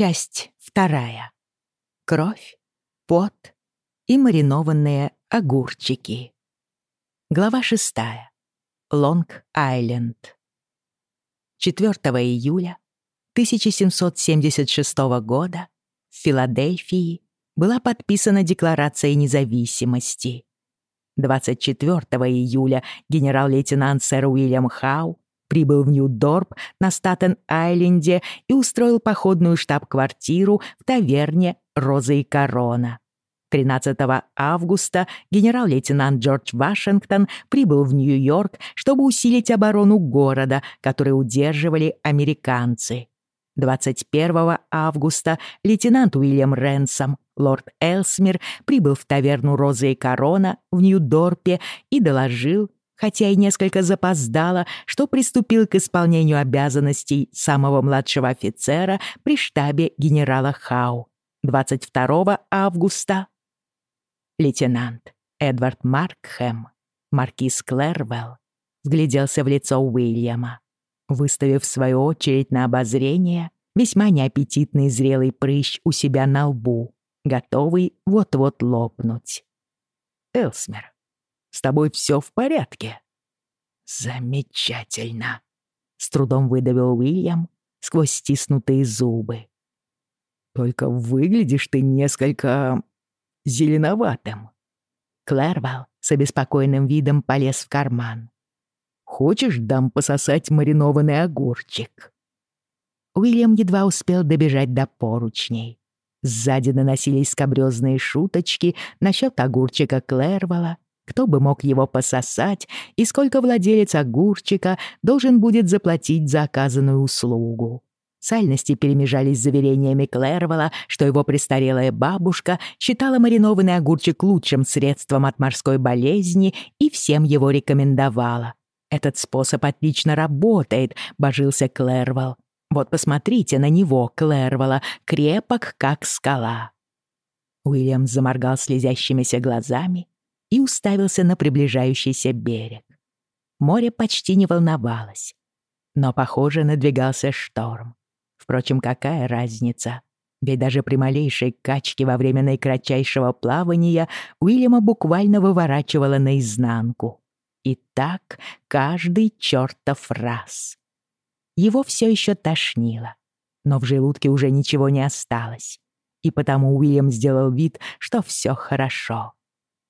Часть вторая. Кровь, пот и маринованные огурчики. Глава шестая. Лонг-Айленд. 4 июля 1776 года в Филадельфии была подписана Декларация независимости. 24 июля генерал-лейтенант сэр Уильям Хау прибыл в Нью-Дорп на Статен-Айленде и устроил походную штаб-квартиру в таверне «Роза и корона». 13 августа генерал-лейтенант Джордж Вашингтон прибыл в Нью-Йорк, чтобы усилить оборону города, который удерживали американцы. 21 августа лейтенант Уильям Ренсом, лорд Элсмир, прибыл в таверну «Роза и корона» в Нью-Дорпе и доложил, хотя и несколько запоздало, что приступил к исполнению обязанностей самого младшего офицера при штабе генерала Хау. 22 августа лейтенант Эдвард Маркхэм, маркиз Клэрвелл, вгляделся в лицо Уильяма, выставив в свою очередь на обозрение весьма неаппетитный зрелый прыщ у себя на лбу, готовый вот-вот лопнуть. «Элсмер, с тобой все в порядке?» «Замечательно!» — с трудом выдавил Уильям сквозь стиснутые зубы. «Только выглядишь ты несколько зеленоватым». Клэрвелл с обеспокоенным видом полез в карман. «Хочешь, дам пососать маринованный огурчик?» Уильям едва успел добежать до поручней. Сзади доносились скобрёзные шуточки насчет огурчика Клэрвелла кто бы мог его пососать и сколько владелец огурчика должен будет заплатить за оказанную услугу. Сальности перемежались заверениями Клэрвелла, что его престарелая бабушка считала маринованный огурчик лучшим средством от морской болезни и всем его рекомендовала. «Этот способ отлично работает», — божился Клэрвелл. «Вот посмотрите на него, Клэрвелла, крепок, как скала». Уильям заморгал слезящимися глазами и уставился на приближающийся берег. Море почти не волновалось, но, похоже, надвигался шторм. Впрочем, какая разница? Ведь даже при малейшей качке во время наикратчайшего плавания Уильяма буквально выворачивало наизнанку. И так каждый чертов раз. Его все еще тошнило, но в желудке уже ничего не осталось. И потому Уильям сделал вид, что все хорошо.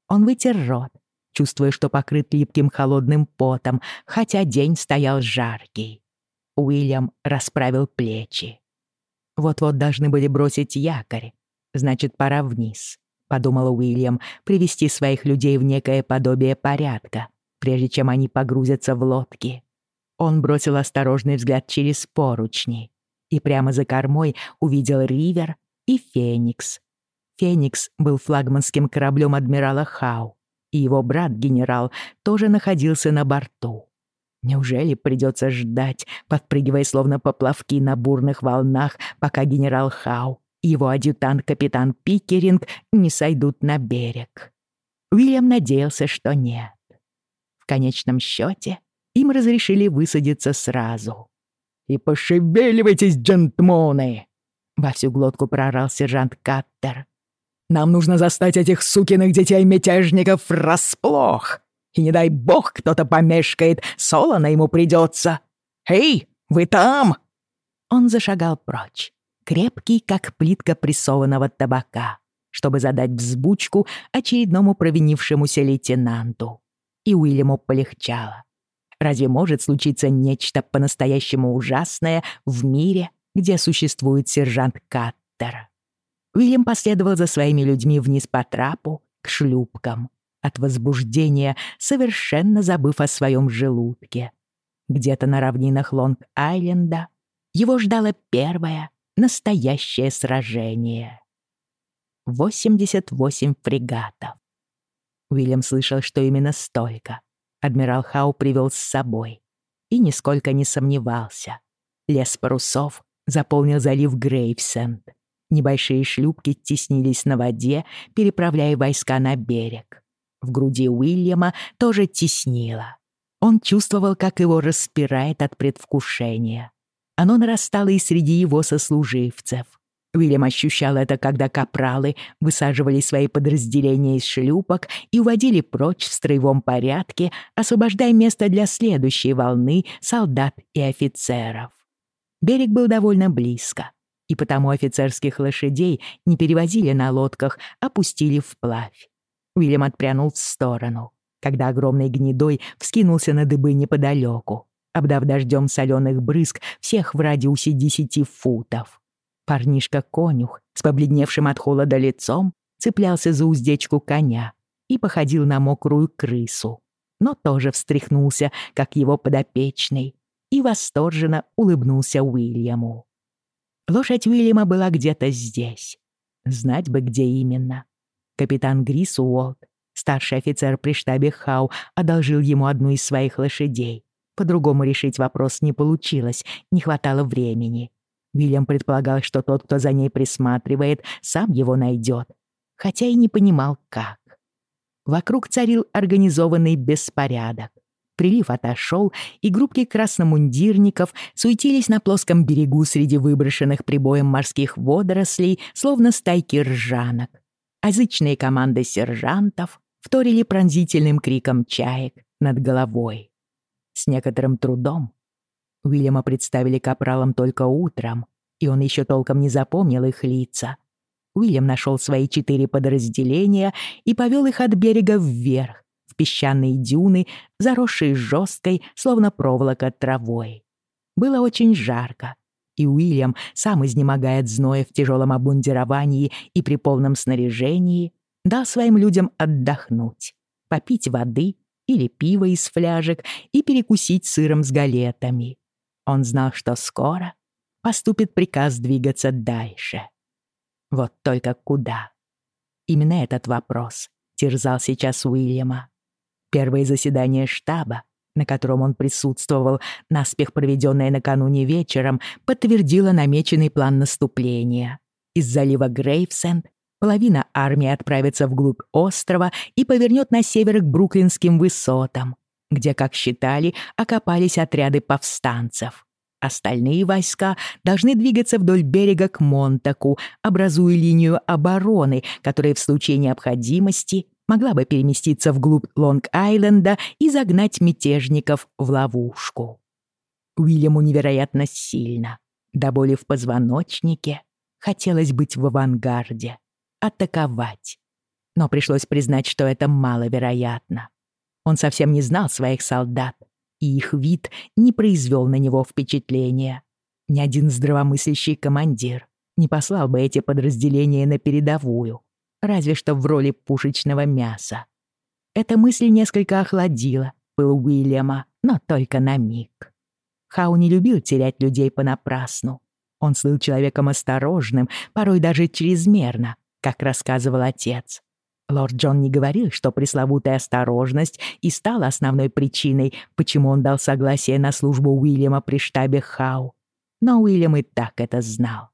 Он вытер рот, чувствуя, что покрыт липким холодным потом, хотя день стоял жаркий. Уильям расправил плечи. Вот-вот должны были бросить якорь. Значит, пора вниз, подумал Уильям, привести своих людей в некое подобие порядка, прежде чем они погрузятся в лодки. Он бросил осторожный взгляд через поручни и прямо за кормой увидел Ривер и Феникс, «Феникс» был флагманским кораблем адмирала Хау, и его брат-генерал тоже находился на борту. Неужели придется ждать, подпрыгивая словно поплавки на бурных волнах, пока генерал Хау и его адъютант-капитан Пикеринг не сойдут на берег? Уильям надеялся, что нет. В конечном счете им разрешили высадиться сразу. «И пошевеливайтесь, джентльмены!» Во всю глотку прорал сержант Каттер. Нам нужно застать этих сукиных детей-мятежников врасплох. И не дай бог кто-то помешкает, солоно ему придется. Эй, вы там!» Он зашагал прочь, крепкий, как плитка прессованного табака, чтобы задать взбучку очередному провинившемуся лейтенанту. И Уильяму полегчало. Разве может случиться нечто по-настоящему ужасное в мире, где существует сержант Каттер? Уильям последовал за своими людьми вниз по трапу к шлюпкам, от возбуждения совершенно забыв о своем желудке. Где-то на равнинах Лонг-Айленда его ждало первое настоящее сражение. 88 фрегатов. Уильям слышал, что именно столько адмирал Хау привел с собой и нисколько не сомневался. Лес парусов заполнил залив Грейвсенд, Небольшие шлюпки теснились на воде, переправляя войска на берег. В груди Уильяма тоже теснило. Он чувствовал, как его распирает от предвкушения. Оно нарастало и среди его сослуживцев. Уильям ощущал это, когда капралы высаживали свои подразделения из шлюпок и уводили прочь в строевом порядке, освобождая место для следующей волны солдат и офицеров. Берег был довольно близко, и потому офицерских лошадей не перевозили на лодках, а пустили вплавь. Уильям отпрянул в сторону, когда огромный гнедой вскинулся на дыбы неподалеку, обдав дождем соленых брызг всех в радиусе десяти футов. Парнишка-конюх с побледневшим от холода лицом цеплялся за уздечку коня и походил на мокрую крысу, но тоже встряхнулся, как его подопечный, и восторженно улыбнулся Уильяму. Лошадь Уильяма была где-то здесь. Знать бы, где именно. Капитан Грис Уолт, старший офицер при штабе Хау, одолжил ему одну из своих лошадей. По-другому решить вопрос не получилось, не хватало времени. Уильям предполагал, что тот, кто за ней присматривает, сам его найдет, хотя и не понимал, как. Вокруг царил организованный беспорядок. Прилив отошел, и группки красномундирников суетились на плоском берегу среди выброшенных прибоем морских водорослей, словно стайки ржанок. Язычные команды сержантов вторили пронзительным криком чаек над головой. С некоторым трудом Уильяма представили капралом только утром, и он еще толком не запомнил их лица. Уильям нашел свои четыре подразделения и повел их от берега вверх, песчаные дюны, заросшие жесткой, словно проволока травой. Было очень жарко, и Уильям, сам изнемогает зноя в тяжелом обмундировании и при полном снаряжении, дал своим людям отдохнуть, попить воды или пива из фляжек и перекусить сыром с галетами. Он знал, что скоро поступит приказ двигаться дальше. Вот только куда? Именно этот вопрос терзал сейчас Уильяма. Первое заседание штаба, на котором он присутствовал, наспех проведенное накануне вечером, подтвердило намеченный план наступления. Из залива Грейвсенд половина армии отправится вглубь острова и повернет на север к Бруклинским высотам, где, как считали, окопались отряды повстанцев. Остальные войска должны двигаться вдоль берега к Монтаку, образуя линию обороны, которая в случае необходимости могла бы переместиться вглубь Лонг-Айленда и загнать мятежников в ловушку. Уильяму невероятно сильно, до боли в позвоночнике, хотелось быть в авангарде, атаковать. Но пришлось признать, что это маловероятно. Он совсем не знал своих солдат, и их вид не произвел на него впечатления. Ни один здравомыслящий командир не послал бы эти подразделения на передовую, разве что в роли пушечного мяса. Эта мысль несколько охладила пыл Уильяма, но только на миг. Хау не любил терять людей понапрасну. Он слыл человеком осторожным, порой даже чрезмерно, как рассказывал отец. Лорд Джон не говорил, что пресловутая осторожность и стала основной причиной, почему он дал согласие на службу Уильяма при штабе Хау. Но Уильям и так это знал.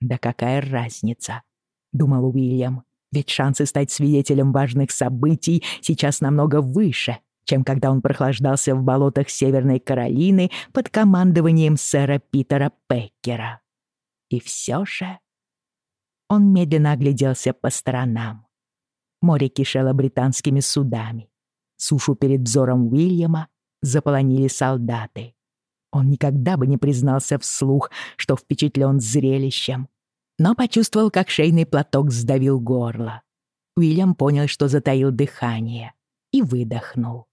«Да какая разница?» — думал Уильям. «Ведь шансы стать свидетелем важных событий сейчас намного выше, чем когда он прохлаждался в болотах Северной Каролины под командованием сэра Питера Пеккера. И все же...» Он медленно огляделся по сторонам. Море кишело британскими судами. Сушу перед взором Уильяма заполонили солдаты. Он никогда бы не признался вслух, что впечатлен зрелищем, но почувствовал, как шейный платок сдавил горло. Уильям понял, что затаил дыхание, и выдохнул.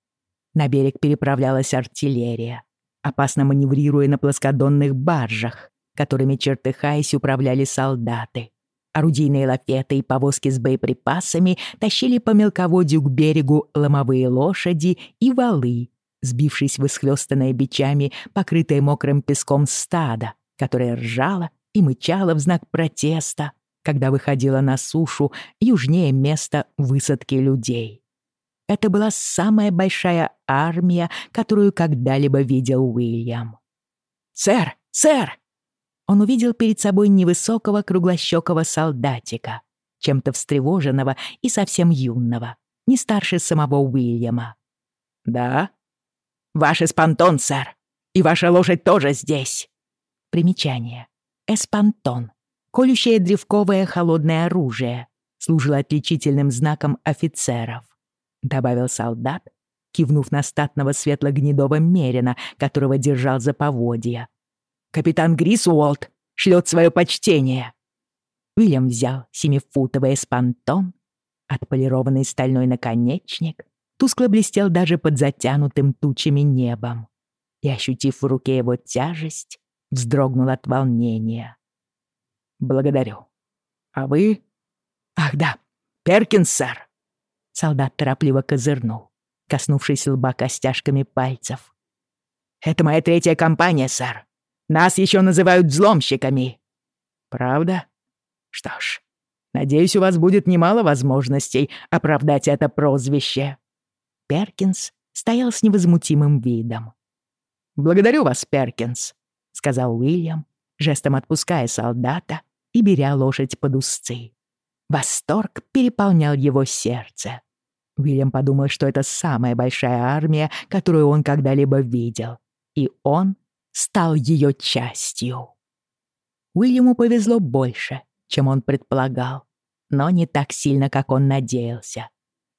На берег переправлялась артиллерия, опасно маневрируя на плоскодонных баржах, которыми, чертыхаясь, управляли солдаты. Орудийные лафеты и повозки с боеприпасами тащили по мелководью к берегу ломовые лошади и валы, сбившись в исхлёстанное бичами, покрытое мокрым песком стадо, которое ржало и мычало в знак протеста, когда выходило на сушу южнее места высадки людей. Это была самая большая армия, которую когда-либо видел Уильям. «Сэр! Сэр!» он увидел перед собой невысокого круглощекого солдатика, чем-то встревоженного и совсем юного, не старше самого Уильяма. «Да?» «Ваш эспантон, сэр, и ваша лошадь тоже здесь!» Примечание. Эспантон. колющее древковое холодное оружие служило отличительным знаком офицеров, добавил солдат, кивнув на статного светло-гнедого мерина, которого держал за поводья. «Капитан Грисуолт шлет свое почтение!» Уильям взял семифутовый эспантон, отполированный стальной наконечник, тускло блестел даже под затянутым тучами небом. И, ощутив в руке его тяжесть, вздрогнул от волнения. «Благодарю. А вы?» «Ах да, Перкинс, сэр!» Солдат торопливо козырнул, коснувшись лба костяшками пальцев. «Это моя третья компания, сэр. Нас еще называют взломщиками». «Правда? Что ж, надеюсь, у вас будет немало возможностей оправдать это прозвище». Перкинс стоял с невозмутимым видом. «Благодарю вас, Перкинс», — сказал Уильям, жестом отпуская солдата и беря лошадь под узцы. Восторг переполнял его сердце. Уильям подумал, что это самая большая армия, которую он когда-либо видел, и он стал ее частью. Уильяму повезло больше, чем он предполагал, но не так сильно, как он надеялся.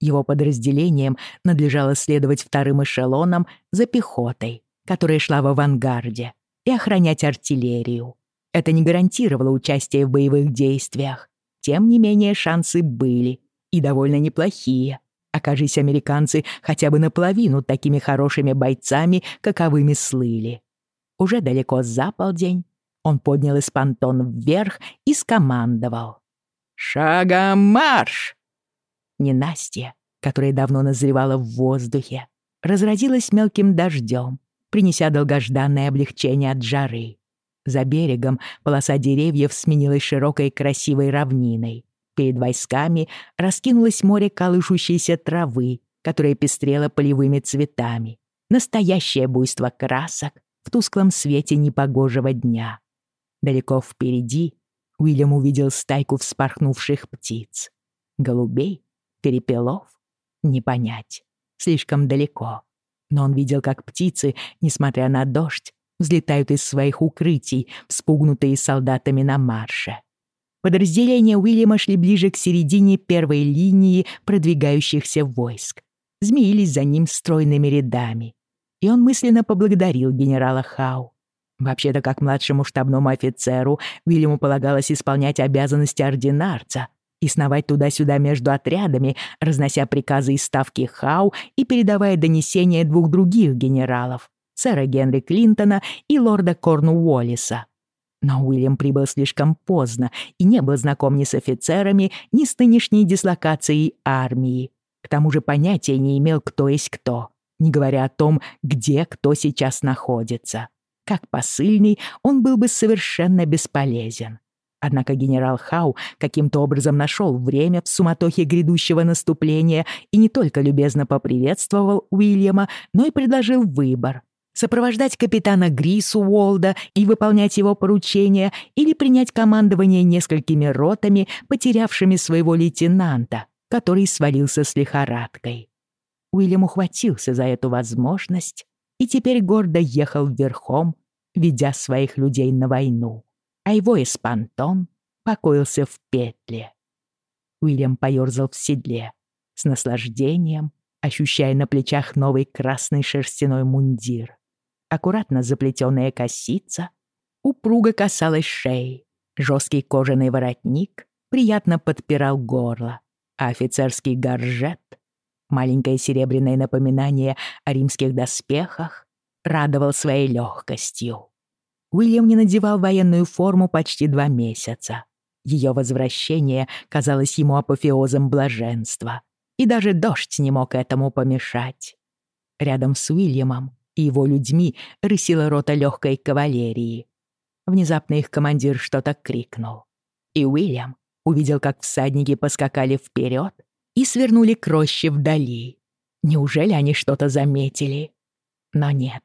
Его подразделением надлежало следовать вторым эшелоном за пехотой, которая шла в авангарде, и охранять артиллерию. Это не гарантировало участие в боевых действиях. Тем не менее, шансы были, и довольно неплохие. Окажись американцы хотя бы наполовину такими хорошими бойцами, каковыми слыли. Уже далеко за полдень он поднял испантон вверх и скомандовал. «Шагом марш!» Ненастье, которое давно назревало в воздухе, разразилось мелким дождем, принеся долгожданное облегчение от жары. За берегом полоса деревьев сменилась широкой красивой равниной. Перед войсками раскинулось море колышущейся травы, которая пестрела полевыми цветами. Настоящее буйство красок в тусклом свете непогожего дня. Далеко впереди Уильям увидел стайку вспорхнувших птиц. Голубей, перепелов — не понять. Слишком далеко. Но он видел, как птицы, несмотря на дождь, взлетают из своих укрытий, вспугнутые солдатами на марше. Подразделения Уильяма шли ближе к середине первой линии продвигающихся войск. Змеились за ним стройными рядами. И он мысленно поблагодарил генерала Хау. Вообще-то, как младшему штабному офицеру, Уильяму полагалось исполнять обязанности ординарца и сновать туда-сюда между отрядами, разнося приказы из ставки Хау и передавая донесения двух других генералов, сэра Генри Клинтона и лорда Корну Уоллиса. Но Уильям прибыл слишком поздно и не был знаком ни с офицерами, ни с нынешней дислокацией армии. К тому же понятия не имел, кто есть кто, не говоря о том, где кто сейчас находится. Как посыльный он был бы совершенно бесполезен. Однако генерал Хау каким-то образом нашел время в суматохе грядущего наступления и не только любезно поприветствовал Уильяма, но и предложил выбор — сопровождать капитана Грису Уолда и выполнять его поручения или принять командование несколькими ротами, потерявшими своего лейтенанта, который свалился с лихорадкой. Уильям ухватился за эту возможность и теперь гордо ехал верхом, ведя своих людей на войну а его эспантон покоился в петле. Уильям поёрзал в седле, с наслаждением, ощущая на плечах новый красный шерстяной мундир. Аккуратно заплетённая косица упруго касалась шеи, жесткий кожаный воротник приятно подпирал горло, а офицерский горжет, маленькое серебряное напоминание о римских доспехах, радовал своей легкостью. Уильям не надевал военную форму почти два месяца. Ее возвращение казалось ему апофеозом блаженства. И даже дождь не мог этому помешать. Рядом с Уильямом и его людьми рысила рота легкой кавалерии. Внезапно их командир что-то крикнул. И Уильям увидел, как всадники поскакали вперед и свернули к роще вдали. Неужели они что-то заметили? Но нет.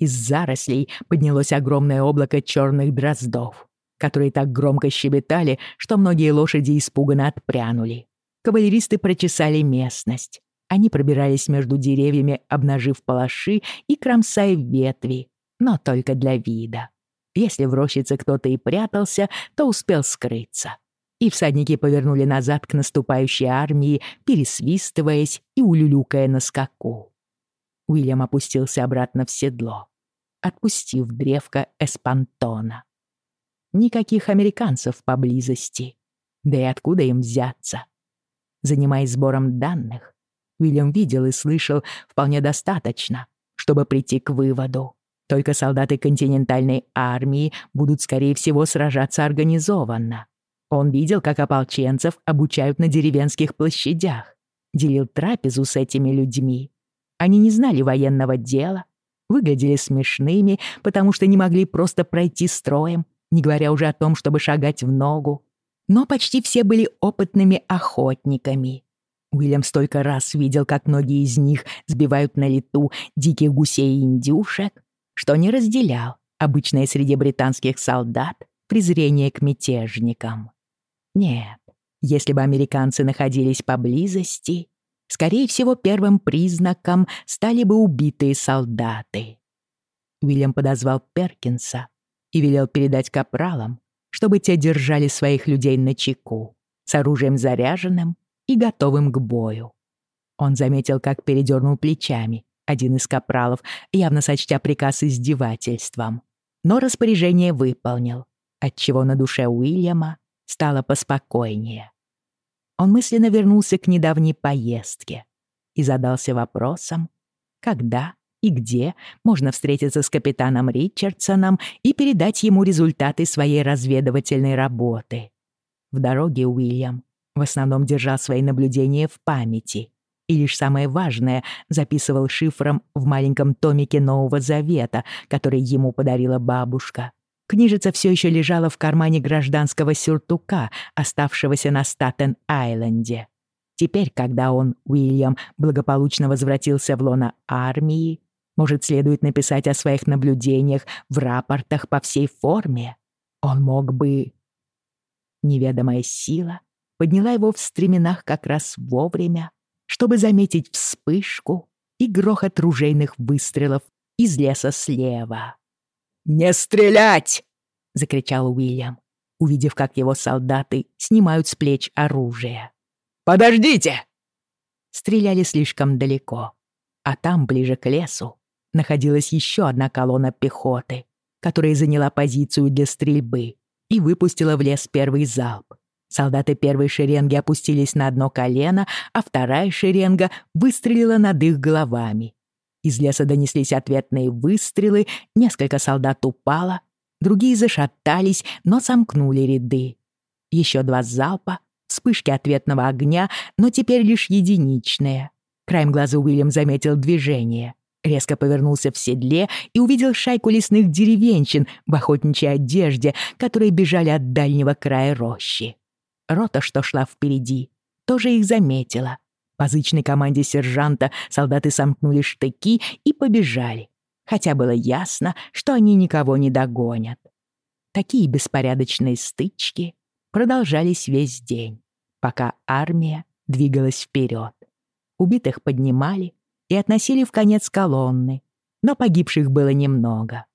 Из зарослей поднялось огромное облако черных дроздов, которые так громко щебетали, что многие лошади испуганно отпрянули. Кавалеристы прочесали местность. Они пробирались между деревьями, обнажив палаши и кромсая ветви, но только для вида. Если в рощице кто-то и прятался, то успел скрыться. И всадники повернули назад к наступающей армии, пересвистываясь и улюлюкая на скаку. Уильям опустился обратно в седло, отпустив древко Эспантона. Никаких американцев поблизости. Да и откуда им взяться? Занимаясь сбором данных, Уильям видел и слышал вполне достаточно, чтобы прийти к выводу. Только солдаты континентальной армии будут, скорее всего, сражаться организованно. Он видел, как ополченцев обучают на деревенских площадях, делил трапезу с этими людьми. Они не знали военного дела, выглядели смешными, потому что не могли просто пройти строем, не говоря уже о том, чтобы шагать в ногу. Но почти все были опытными охотниками. Уильям столько раз видел, как многие из них сбивают на лету диких гусей и индюшек, что не разделял обычное среди британских солдат презрение к мятежникам. Нет, если бы американцы находились поблизости, скорее всего, первым признаком стали бы убитые солдаты. Уильям подозвал Перкинса и велел передать капралам, чтобы те держали своих людей на чеку, с оружием заряженным и готовым к бою. Он заметил, как передернул плечами один из капралов, явно сочтя приказ издевательством. Но распоряжение выполнил, отчего на душе Уильяма стало поспокойнее. Он мысленно вернулся к недавней поездке и задался вопросом, когда и где можно встретиться с капитаном Ричардсоном и передать ему результаты своей разведывательной работы. В дороге Уильям в основном держал свои наблюдения в памяти и лишь самое важное записывал шифром в маленьком томике Нового Завета, который ему подарила бабушка. Книжица все еще лежала в кармане гражданского сюртука, оставшегося на Статен-Айленде. Теперь, когда он, Уильям, благополучно возвратился в лоно армии, может, следует написать о своих наблюдениях в рапортах по всей форме? Он мог бы... Неведомая сила подняла его в стременах как раз вовремя, чтобы заметить вспышку и грохот ружейных выстрелов из леса слева. «Не стрелять!» — закричал Уильям, увидев, как его солдаты снимают с плеч оружие. «Подождите!» Стреляли слишком далеко, а там, ближе к лесу, находилась еще одна колонна пехоты, которая заняла позицию для стрельбы и выпустила в лес первый залп. Солдаты первой шеренги опустились на одно колено, а вторая шеренга выстрелила над их головами. Из леса донеслись ответные выстрелы, несколько солдат упало, другие зашатались, но сомкнули ряды. Еще два залпа, вспышки ответного огня, но теперь лишь единичные. Краем глаза Уильям заметил движение. Резко повернулся в седле и увидел шайку лесных деревенщин в охотничьей одежде, которые бежали от дальнего края рощи. Рота, что шла впереди, тоже их заметила по зычной команде сержанта солдаты сомкнули штыки и побежали, хотя было ясно, что они никого не догонят. Такие беспорядочные стычки продолжались весь день, пока армия двигалась вперед. Убитых поднимали и относили в конец колонны, но погибших было немного.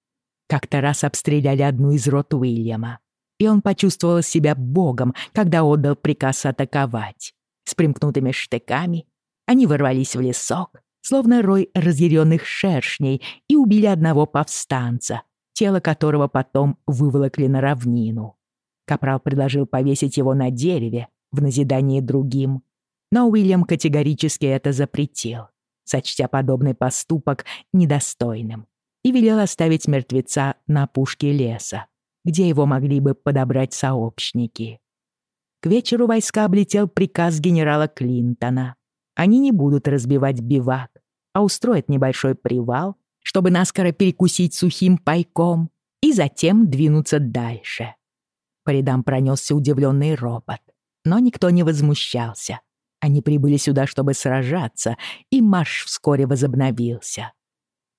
Как-то раз обстреляли одну из рот Уильяма, и он почувствовал себя богом, когда отдал приказ атаковать с примкнутыми штыками, они ворвались в лесок, словно рой разъяренных шершней, и убили одного повстанца, тело которого потом выволокли на равнину. Капрал предложил повесить его на дереве в назидание другим, но Уильям категорически это запретил, сочтя подобный поступок недостойным, и велел оставить мертвеца на опушке леса, где его могли бы подобрать сообщники. К вечеру войска облетел приказ генерала Клинтона. Они не будут разбивать бивак, а устроят небольшой привал, чтобы наскоро перекусить сухим пайком и затем двинуться дальше. По рядам пронесся удивленный ропот, но никто не возмущался. Они прибыли сюда, чтобы сражаться, и марш вскоре возобновился.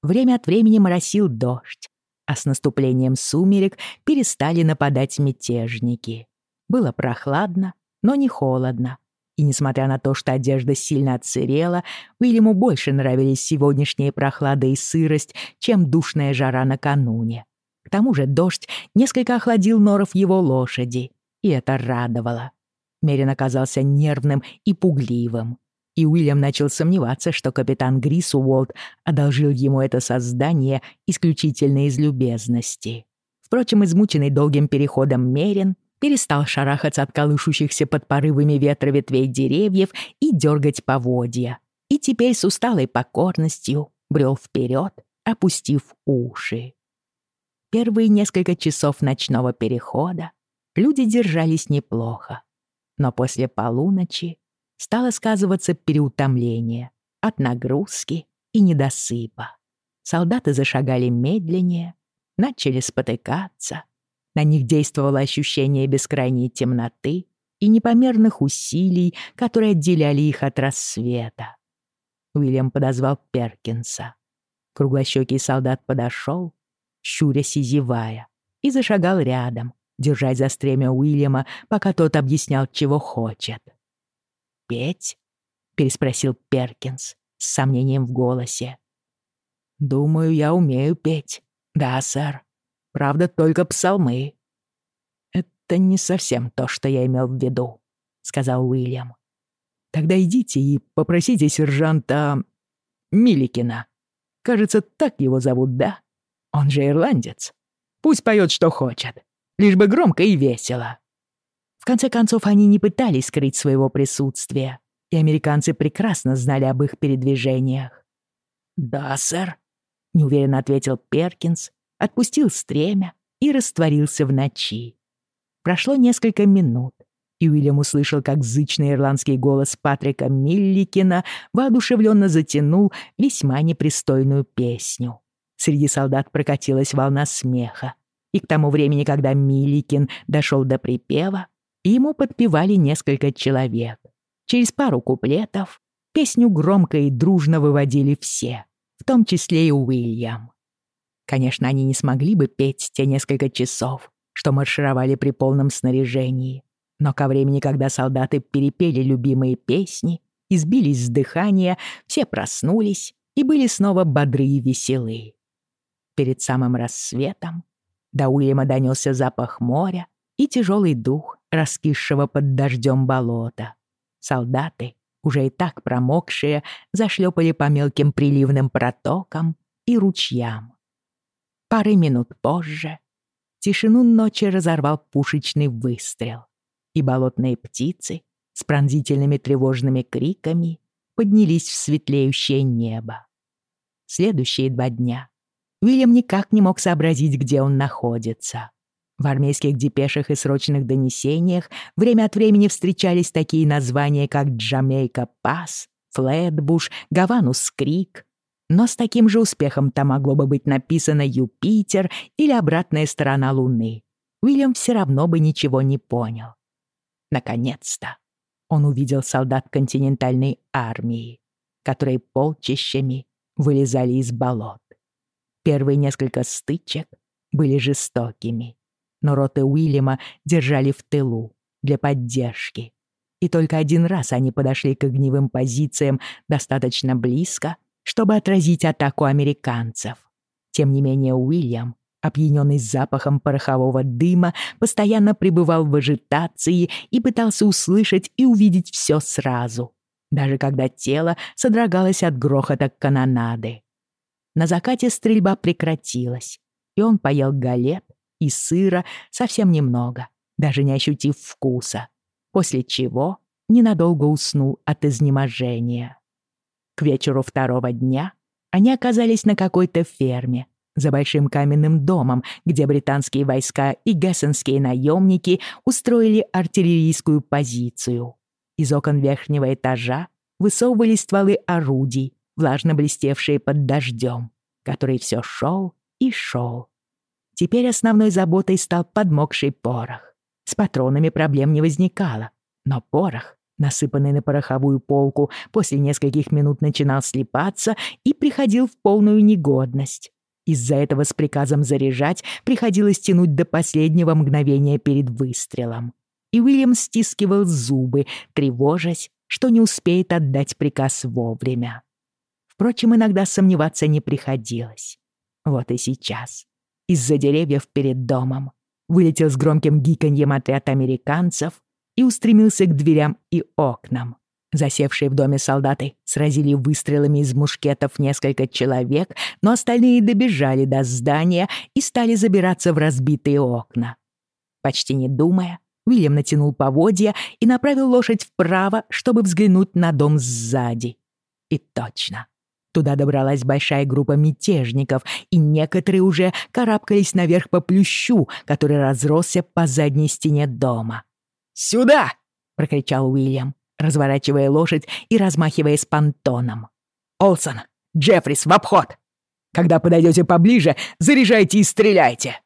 Время от времени моросил дождь, а с наступлением сумерек перестали нападать мятежники. Было прохладно, но не холодно. И несмотря на то, что одежда сильно отсырела, Уильяму больше нравились сегодняшняя прохлада и сырость, чем душная жара накануне. К тому же дождь несколько охладил норов его лошади, и это радовало. Мерин оказался нервным и пугливым, и Уильям начал сомневаться, что капитан Грисуолт одолжил ему это создание исключительно из любезности. Впрочем, измученный долгим переходом Мерин перестал шарахаться от колышущихся под порывами ветра ветвей деревьев и дергать поводья, и теперь с усталой покорностью брел вперед, опустив уши. Первые несколько часов ночного перехода люди держались неплохо, но после полуночи стало сказываться переутомление от нагрузки и недосыпа. Солдаты зашагали медленнее, начали спотыкаться. На них действовало ощущение бескрайней темноты и непомерных усилий, которые отделяли их от рассвета. Уильям подозвал Перкинса. Круглощёкий солдат подошел, щурясь и зевая, и зашагал рядом, держась за стремя Уильяма, пока тот объяснял, чего хочет петь?» — переспросил Перкинс с сомнением в голосе. «Думаю, я умею петь. Да, сэр. Правда, только псалмы». «Это не совсем то, что я имел в виду», — сказал Уильям. «Тогда идите и попросите сержанта Миликина. Кажется, так его зовут, да? Он же ирландец. Пусть поет, что хочет, лишь бы громко и весело». В конце концов, они не пытались скрыть своего присутствия, и американцы прекрасно знали об их передвижениях. «Да, сэр», — неуверенно ответил Перкинс, отпустил стремя и растворился в ночи. Прошло несколько минут, и Уильям услышал, как зычный ирландский голос Патрика Милликина воодушевленно затянул весьма непристойную песню. Среди солдат прокатилась волна смеха, и к тому времени, когда Милликин дошел до припева, ему подпевали несколько человек. Через пару куплетов песню громко и дружно выводили все, в том числе и Уильям. Конечно, они не смогли бы петь те несколько часов, что маршировали при полном снаряжении, но ко времени, когда солдаты перепели любимые песни, избились с дыхания, все проснулись и были снова бодры и веселы. Перед самым рассветом до Уильяма донесся запах моря и тяжелый дух раскисшего под дождем болота. Солдаты, уже и так промокшие, зашлепали по мелким приливным протокам и ручьям. Пары минут позже тишину ночи разорвал пушечный выстрел, и болотные птицы с пронзительными тревожными криками поднялись в светлеющее небо. Следующие два дня Уильям никак не мог сообразить, где он находится. В армейских депешах и срочных донесениях время от времени встречались такие названия, как Джамейка Пас, Флетбуш, Гаванус Крик. Но с таким же успехом там могло бы быть написано Юпитер или обратная сторона Луны. Уильям все равно бы ничего не понял. Наконец-то он увидел солдат континентальной армии, которые полчищами вылезали из болот. Первые несколько стычек были жестокими но роты Уильяма держали в тылу для поддержки. И только один раз они подошли к огневым позициям достаточно близко, чтобы отразить атаку американцев. Тем не менее Уильям, опьяненный запахом порохового дыма, постоянно пребывал в ажитации и пытался услышать и увидеть все сразу, даже когда тело содрогалось от грохота канонады. На закате стрельба прекратилась, и он поел галет и сыра совсем немного, даже не ощутив вкуса, после чего ненадолго уснул от изнеможения. К вечеру второго дня они оказались на какой-то ферме за большим каменным домом, где британские войска и гессенские наемники устроили артиллерийскую позицию. Из окон верхнего этажа высовывались стволы орудий, влажно блестевшие под дождем, который все шел и шел. Теперь основной заботой стал подмокший порох. С патронами проблем не возникало, но порох, насыпанный на пороховую полку, после нескольких минут начинал слипаться и приходил в полную негодность. Из-за этого с приказом заряжать приходилось тянуть до последнего мгновения перед выстрелом. И Уильям стискивал зубы, тревожась, что не успеет отдать приказ вовремя. Впрочем, иногда сомневаться не приходилось. Вот и сейчас. из-за деревьев перед домом, вылетел с громким гиканьем отряд американцев и устремился к дверям и окнам. Засевшие в доме солдаты сразили выстрелами из мушкетов несколько человек, но остальные добежали до здания и стали забираться в разбитые окна. Почти не думая, Уильям натянул поводья и направил лошадь вправо, чтобы взглянуть на дом сзади. И точно. Туда добралась большая группа мятежников, и некоторые уже карабкались наверх по плющу, который разросся по задней стене дома. «Сюда!» — прокричал Уильям, разворачивая лошадь и размахивая с понтоном. «Олсон! Джеффрис, в обход! Когда подойдете поближе, заряжайте и стреляйте!»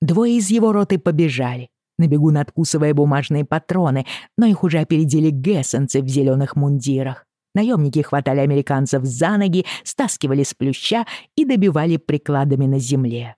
Двое из его роты побежали, на бегу надкусывая бумажные патроны, но их уже опередили гессенцы в зеленых мундирах. Наемники хватали американцев за ноги, стаскивали с плюща и добивали прикладами на земле.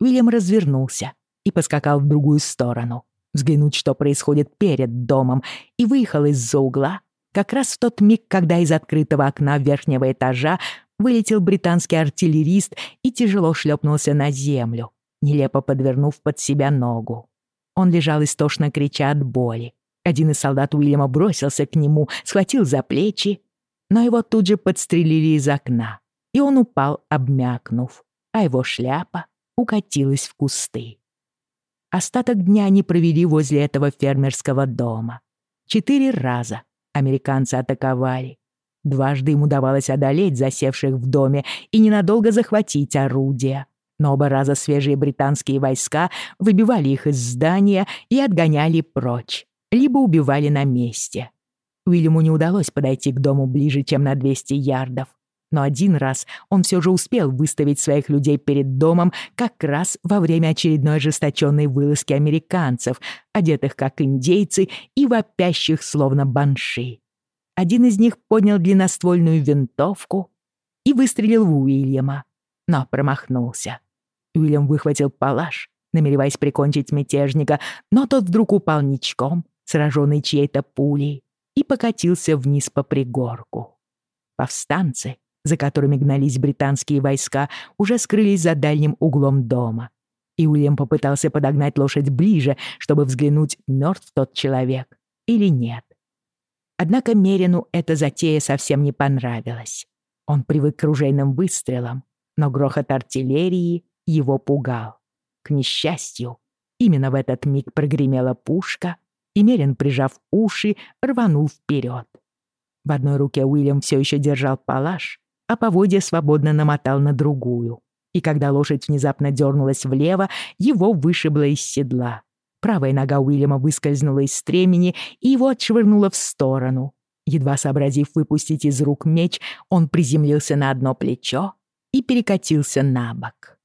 Уильям развернулся и поскакал в другую сторону, взглянуть, что происходит перед домом, и выехал из-за угла, как раз в тот миг, когда из открытого окна верхнего этажа вылетел британский артиллерист и тяжело шлепнулся на землю, нелепо подвернув под себя ногу. Он лежал истошно крича от боли. Один из солдат Уильяма бросился к нему, схватил за плечи, но его тут же подстрелили из окна, и он упал, обмякнув, а его шляпа укатилась в кусты. Остаток дня они провели возле этого фермерского дома. Четыре раза американцы атаковали. Дважды им удавалось одолеть засевших в доме и ненадолго захватить орудия. Но оба раза свежие британские войска выбивали их из здания и отгоняли прочь, либо убивали на месте. Уильяму не удалось подойти к дому ближе, чем на 200 ярдов. Но один раз он все же успел выставить своих людей перед домом как раз во время очередной ожесточенной вылазки американцев, одетых как индейцы и вопящих словно банши. Один из них поднял длинноствольную винтовку и выстрелил в Уильяма, но промахнулся. Уильям выхватил палаш, намереваясь прикончить мятежника, но тот вдруг упал ничком, сраженный чьей-то пулей, и покатился вниз по пригорку. Повстанцы, за которыми гнались британские войска, уже скрылись за дальним углом дома. И Уильям попытался подогнать лошадь ближе, чтобы взглянуть, мертв тот человек или нет. Однако Мерину эта затея совсем не понравилась. Он привык к ружейным выстрелам, но грохот артиллерии его пугал. К несчастью, именно в этот миг прогремела пушка, и Мерин, прижав уши, рванул вперед. В одной руке Уильям все еще держал палаш, а поводья свободно намотал на другую. И когда лошадь внезапно дернулась влево, его вышибло из седла. Правая нога Уильяма выскользнула из стремени и его отшвырнула в сторону. Едва сообразив выпустить из рук меч, он приземлился на одно плечо и перекатился на бок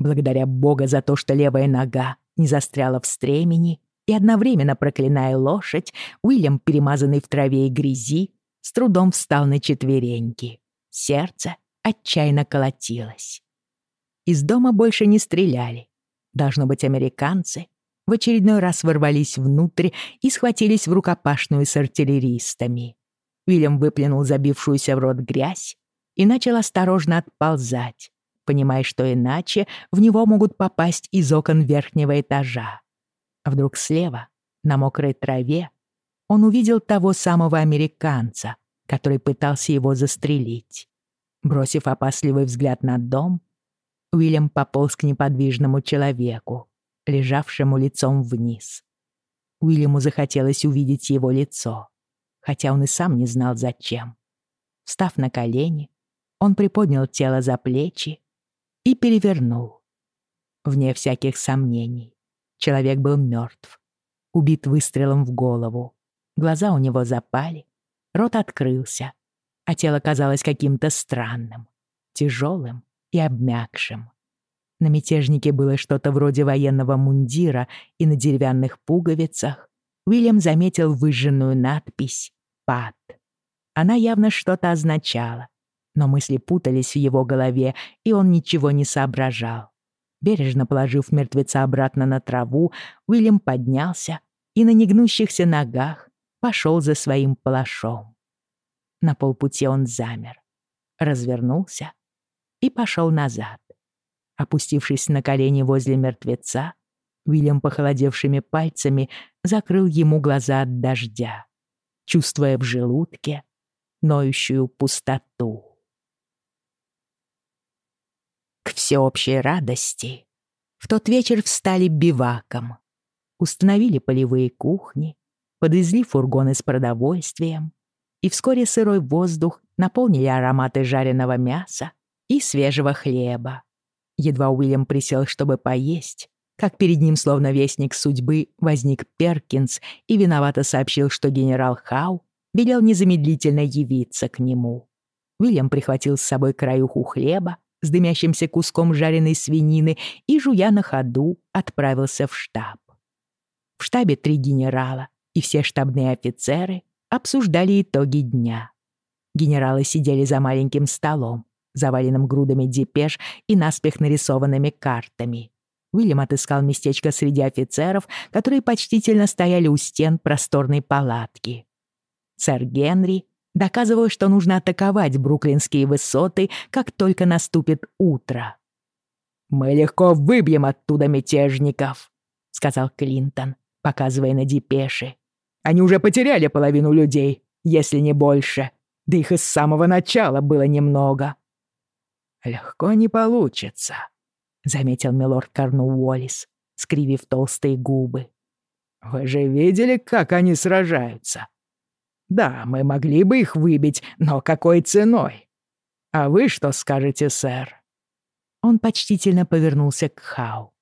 благодаря Бога за то, что левая нога не застряла в стремени, и одновременно проклиная лошадь, Уильям, перемазанный в траве и грязи, с трудом встал на четвереньки. Сердце отчаянно колотилось. Из дома больше не стреляли. Должно быть, американцы в очередной раз ворвались внутрь и схватились в рукопашную с артиллеристами. Уильям выплюнул забившуюся в рот грязь и начал осторожно отползать, понимая, что иначе в него могут попасть из окон верхнего этажа. Вдруг слева, на мокрой траве, он увидел того самого американца, который пытался его застрелить. Бросив опасливый взгляд на дом, Уильям пополз к неподвижному человеку, лежавшему лицом вниз. Уильяму захотелось увидеть его лицо, хотя он и сам не знал зачем. Встав на колени, он приподнял тело за плечи и перевернул. Вне всяких сомнений, человек был мертв, убит выстрелом в голову. Глаза у него запали, рот открылся, а тело казалось каким-то странным, тяжелым и обмякшим. На мятежнике было что-то вроде военного мундира, и на деревянных пуговицах Уильям заметил выжженную надпись «ПАД». Она явно что-то означала, но мысли путались в его голове, и он ничего не соображал. Бережно положив мертвеца обратно на траву, Уильям поднялся и на негнущихся ногах пошел за своим палашом. На полпути он замер, развернулся и пошел назад. Опустившись на колени возле мертвеца, Уильям похолодевшими пальцами закрыл ему глаза от дождя, чувствуя в желудке ноющую пустоту. К всеобщей радости в тот вечер встали биваком, установили полевые кухни, подвезли фургоны с продовольствием, и вскоре сырой воздух наполнили ароматы жареного мяса и свежего хлеба. Едва Уильям присел, чтобы поесть, как перед ним, словно вестник судьбы, возник Перкинс и виновато сообщил, что генерал Хау велел незамедлительно явиться к нему. Уильям прихватил с собой краюху хлеба с дымящимся куском жареной свинины и, жуя на ходу, отправился в штаб. В штабе три генерала и все штабные офицеры обсуждали итоги дня. Генералы сидели за маленьким столом, заваленным грудами депеш и наспех нарисованными картами. Уильям отыскал местечко среди офицеров, которые почтительно стояли у стен просторной палатки. Сэр Генри доказывал, что нужно атаковать бруклинские высоты, как только наступит утро. «Мы легко выбьем оттуда мятежников», — сказал Клинтон, показывая на депеши. «Они уже потеряли половину людей, если не больше, да их и с самого начала было немного». «Легко не получится», — заметил милорд Корнул Уоллес, скривив толстые губы. «Вы же видели, как они сражаются? Да, мы могли бы их выбить, но какой ценой? А вы что скажете, сэр?» Он почтительно повернулся к Хау.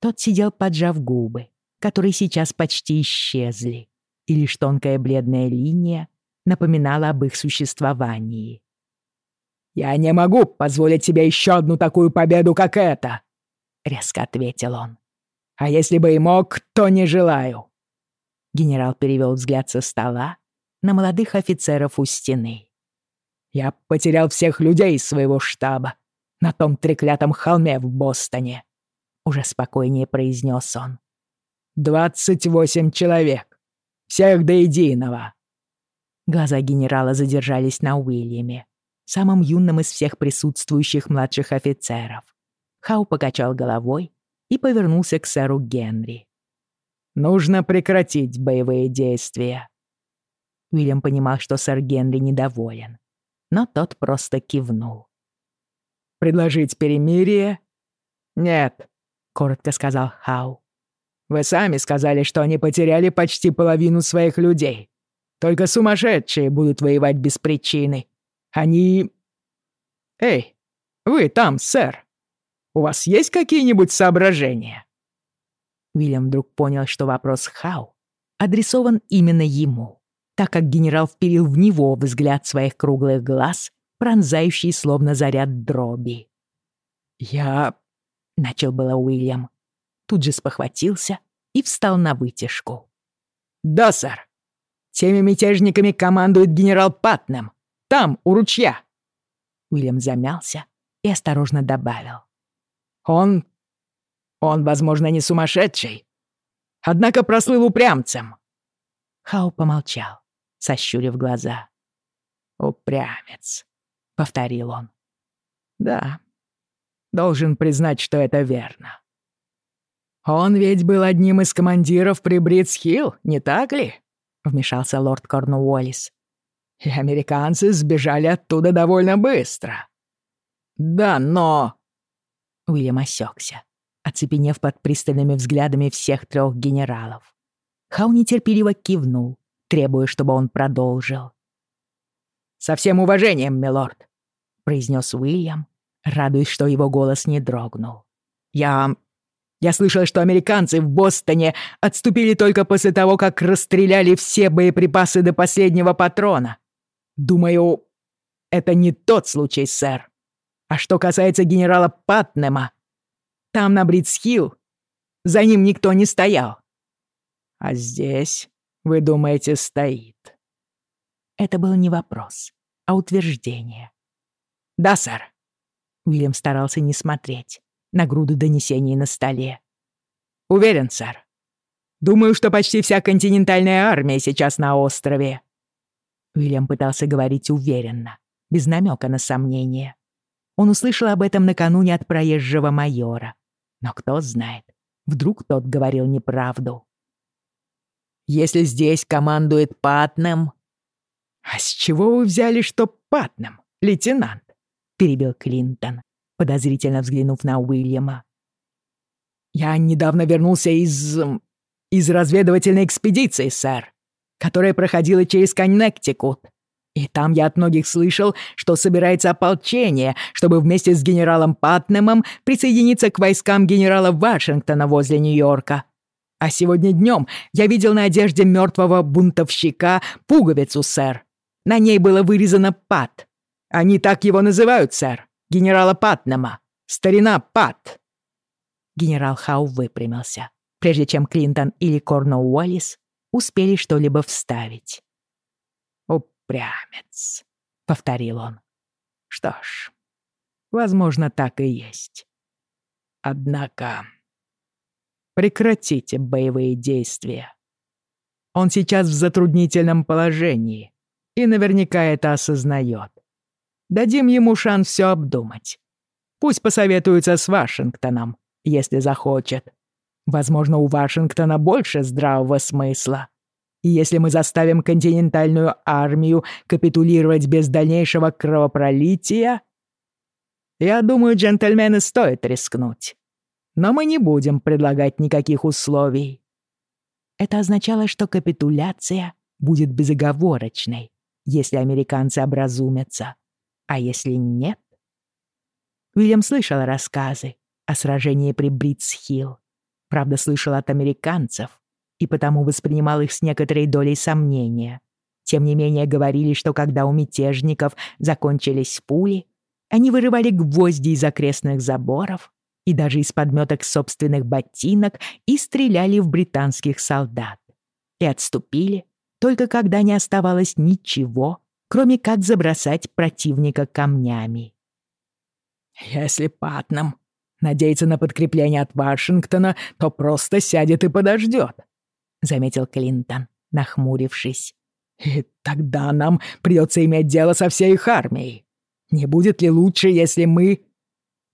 Тот сидел, поджав губы, которые сейчас почти исчезли, и лишь тонкая бледная линия напоминала об их существовании. «Я не могу позволить себе еще одну такую победу, как эта!» — резко ответил он. «А если бы и мог, то не желаю!» Генерал перевел взгляд со стола на молодых офицеров у стены. «Я потерял всех людей из своего штаба на том треклятом холме в Бостоне», — уже спокойнее произнес он. «Двадцать восемь человек. Всех до единого». Глаза генерала задержались на Уильяме самым юным из всех присутствующих младших офицеров. Хау покачал головой и повернулся к сэру Генри. «Нужно прекратить боевые действия». Уильям понимал, что сэр Генри недоволен, но тот просто кивнул. «Предложить перемирие?» «Нет», — коротко сказал Хау. «Вы сами сказали, что они потеряли почти половину своих людей. Только сумасшедшие будут воевать без причины они... Эй, вы там, сэр. У вас есть какие-нибудь соображения?» Уильям вдруг понял, что вопрос Хау адресован именно ему, так как генерал вперил в него взгляд своих круглых глаз, пронзающий словно заряд дроби. «Я...» — начал было Уильям. Тут же спохватился и встал на вытяжку. «Да, сэр. Теми мятежниками командует генерал Патнем. Там, у ручья!» Уильям замялся и осторожно добавил. «Он... он, возможно, не сумасшедший, однако прослыл упрямцем». Хау помолчал, сощурив глаза. «Упрямец», — повторил он. «Да, должен признать, что это верно. Он ведь был одним из командиров при Бридс-Хилл, не так ли?» — вмешался лорд Корнуоллис и американцы сбежали оттуда довольно быстро. Да, но...» Уильям осекся, оцепенев под пристальными взглядами всех трех генералов. Хау нетерпеливо кивнул, требуя, чтобы он продолжил. «Со всем уважением, милорд», — произнес Уильям, радуясь, что его голос не дрогнул. «Я... я слышал, что американцы в Бостоне отступили только после того, как расстреляли все боеприпасы до последнего патрона. Думаю, это не тот случай, сэр. А что касается генерала Патнема, там на Бритсхилл за ним никто не стоял. А здесь, вы думаете, стоит. Это был не вопрос, а утверждение. Да, сэр. Уильям старался не смотреть на груду донесений на столе. Уверен, сэр. Думаю, что почти вся континентальная армия сейчас на острове. Уильям пытался говорить уверенно, без намека на сомнение. Он услышал об этом накануне от проезжего майора. Но кто знает, вдруг тот говорил неправду. «Если здесь командует Патнем...» «А с чего вы взяли, что Патнем, лейтенант?» — перебил Клинтон, подозрительно взглянув на Уильяма. «Я недавно вернулся из... из разведывательной экспедиции, сэр, которая проходила через Коннектикут. И там я от многих слышал, что собирается ополчение, чтобы вместе с генералом Патнемом присоединиться к войскам генерала Вашингтона возле Нью-Йорка. А сегодня днем я видел на одежде мертвого бунтовщика пуговицу, сэр. На ней было вырезано «Пат». Они так его называют, сэр. Генерала Патнема. Старина Пат. Генерал Хау выпрямился, прежде чем Клинтон или Корноу Уоллис успели что-либо вставить упрямец», — повторил он. «Что ж, возможно, так и есть. Однако прекратите боевые действия. Он сейчас в затруднительном положении и наверняка это осознает. Дадим ему шанс все обдумать. Пусть посоветуется с Вашингтоном, если захочет. Возможно, у Вашингтона больше здравого смысла. И если мы заставим континентальную армию капитулировать без дальнейшего кровопролития, я думаю, джентльмены, стоит рискнуть. Но мы не будем предлагать никаких условий. Это означало, что капитуляция будет безоговорочной, если американцы образумятся. А если нет? Уильям слышал рассказы о сражении при Бридс-Хилл. Правда, слышал от американцев, и потому воспринимал их с некоторой долей сомнения. Тем не менее говорили, что когда у мятежников закончились пули, они вырывали гвозди из окрестных заборов и даже из подметок собственных ботинок и стреляли в британских солдат. И отступили, только когда не оставалось ничего, кроме как забросать противника камнями. «Если Патнам надеется на подкрепление от Вашингтона, то просто сядет и подождет», — заметил Клинтон, нахмурившись. «И тогда нам придется иметь дело со всей их армией. Не будет ли лучше, если мы...»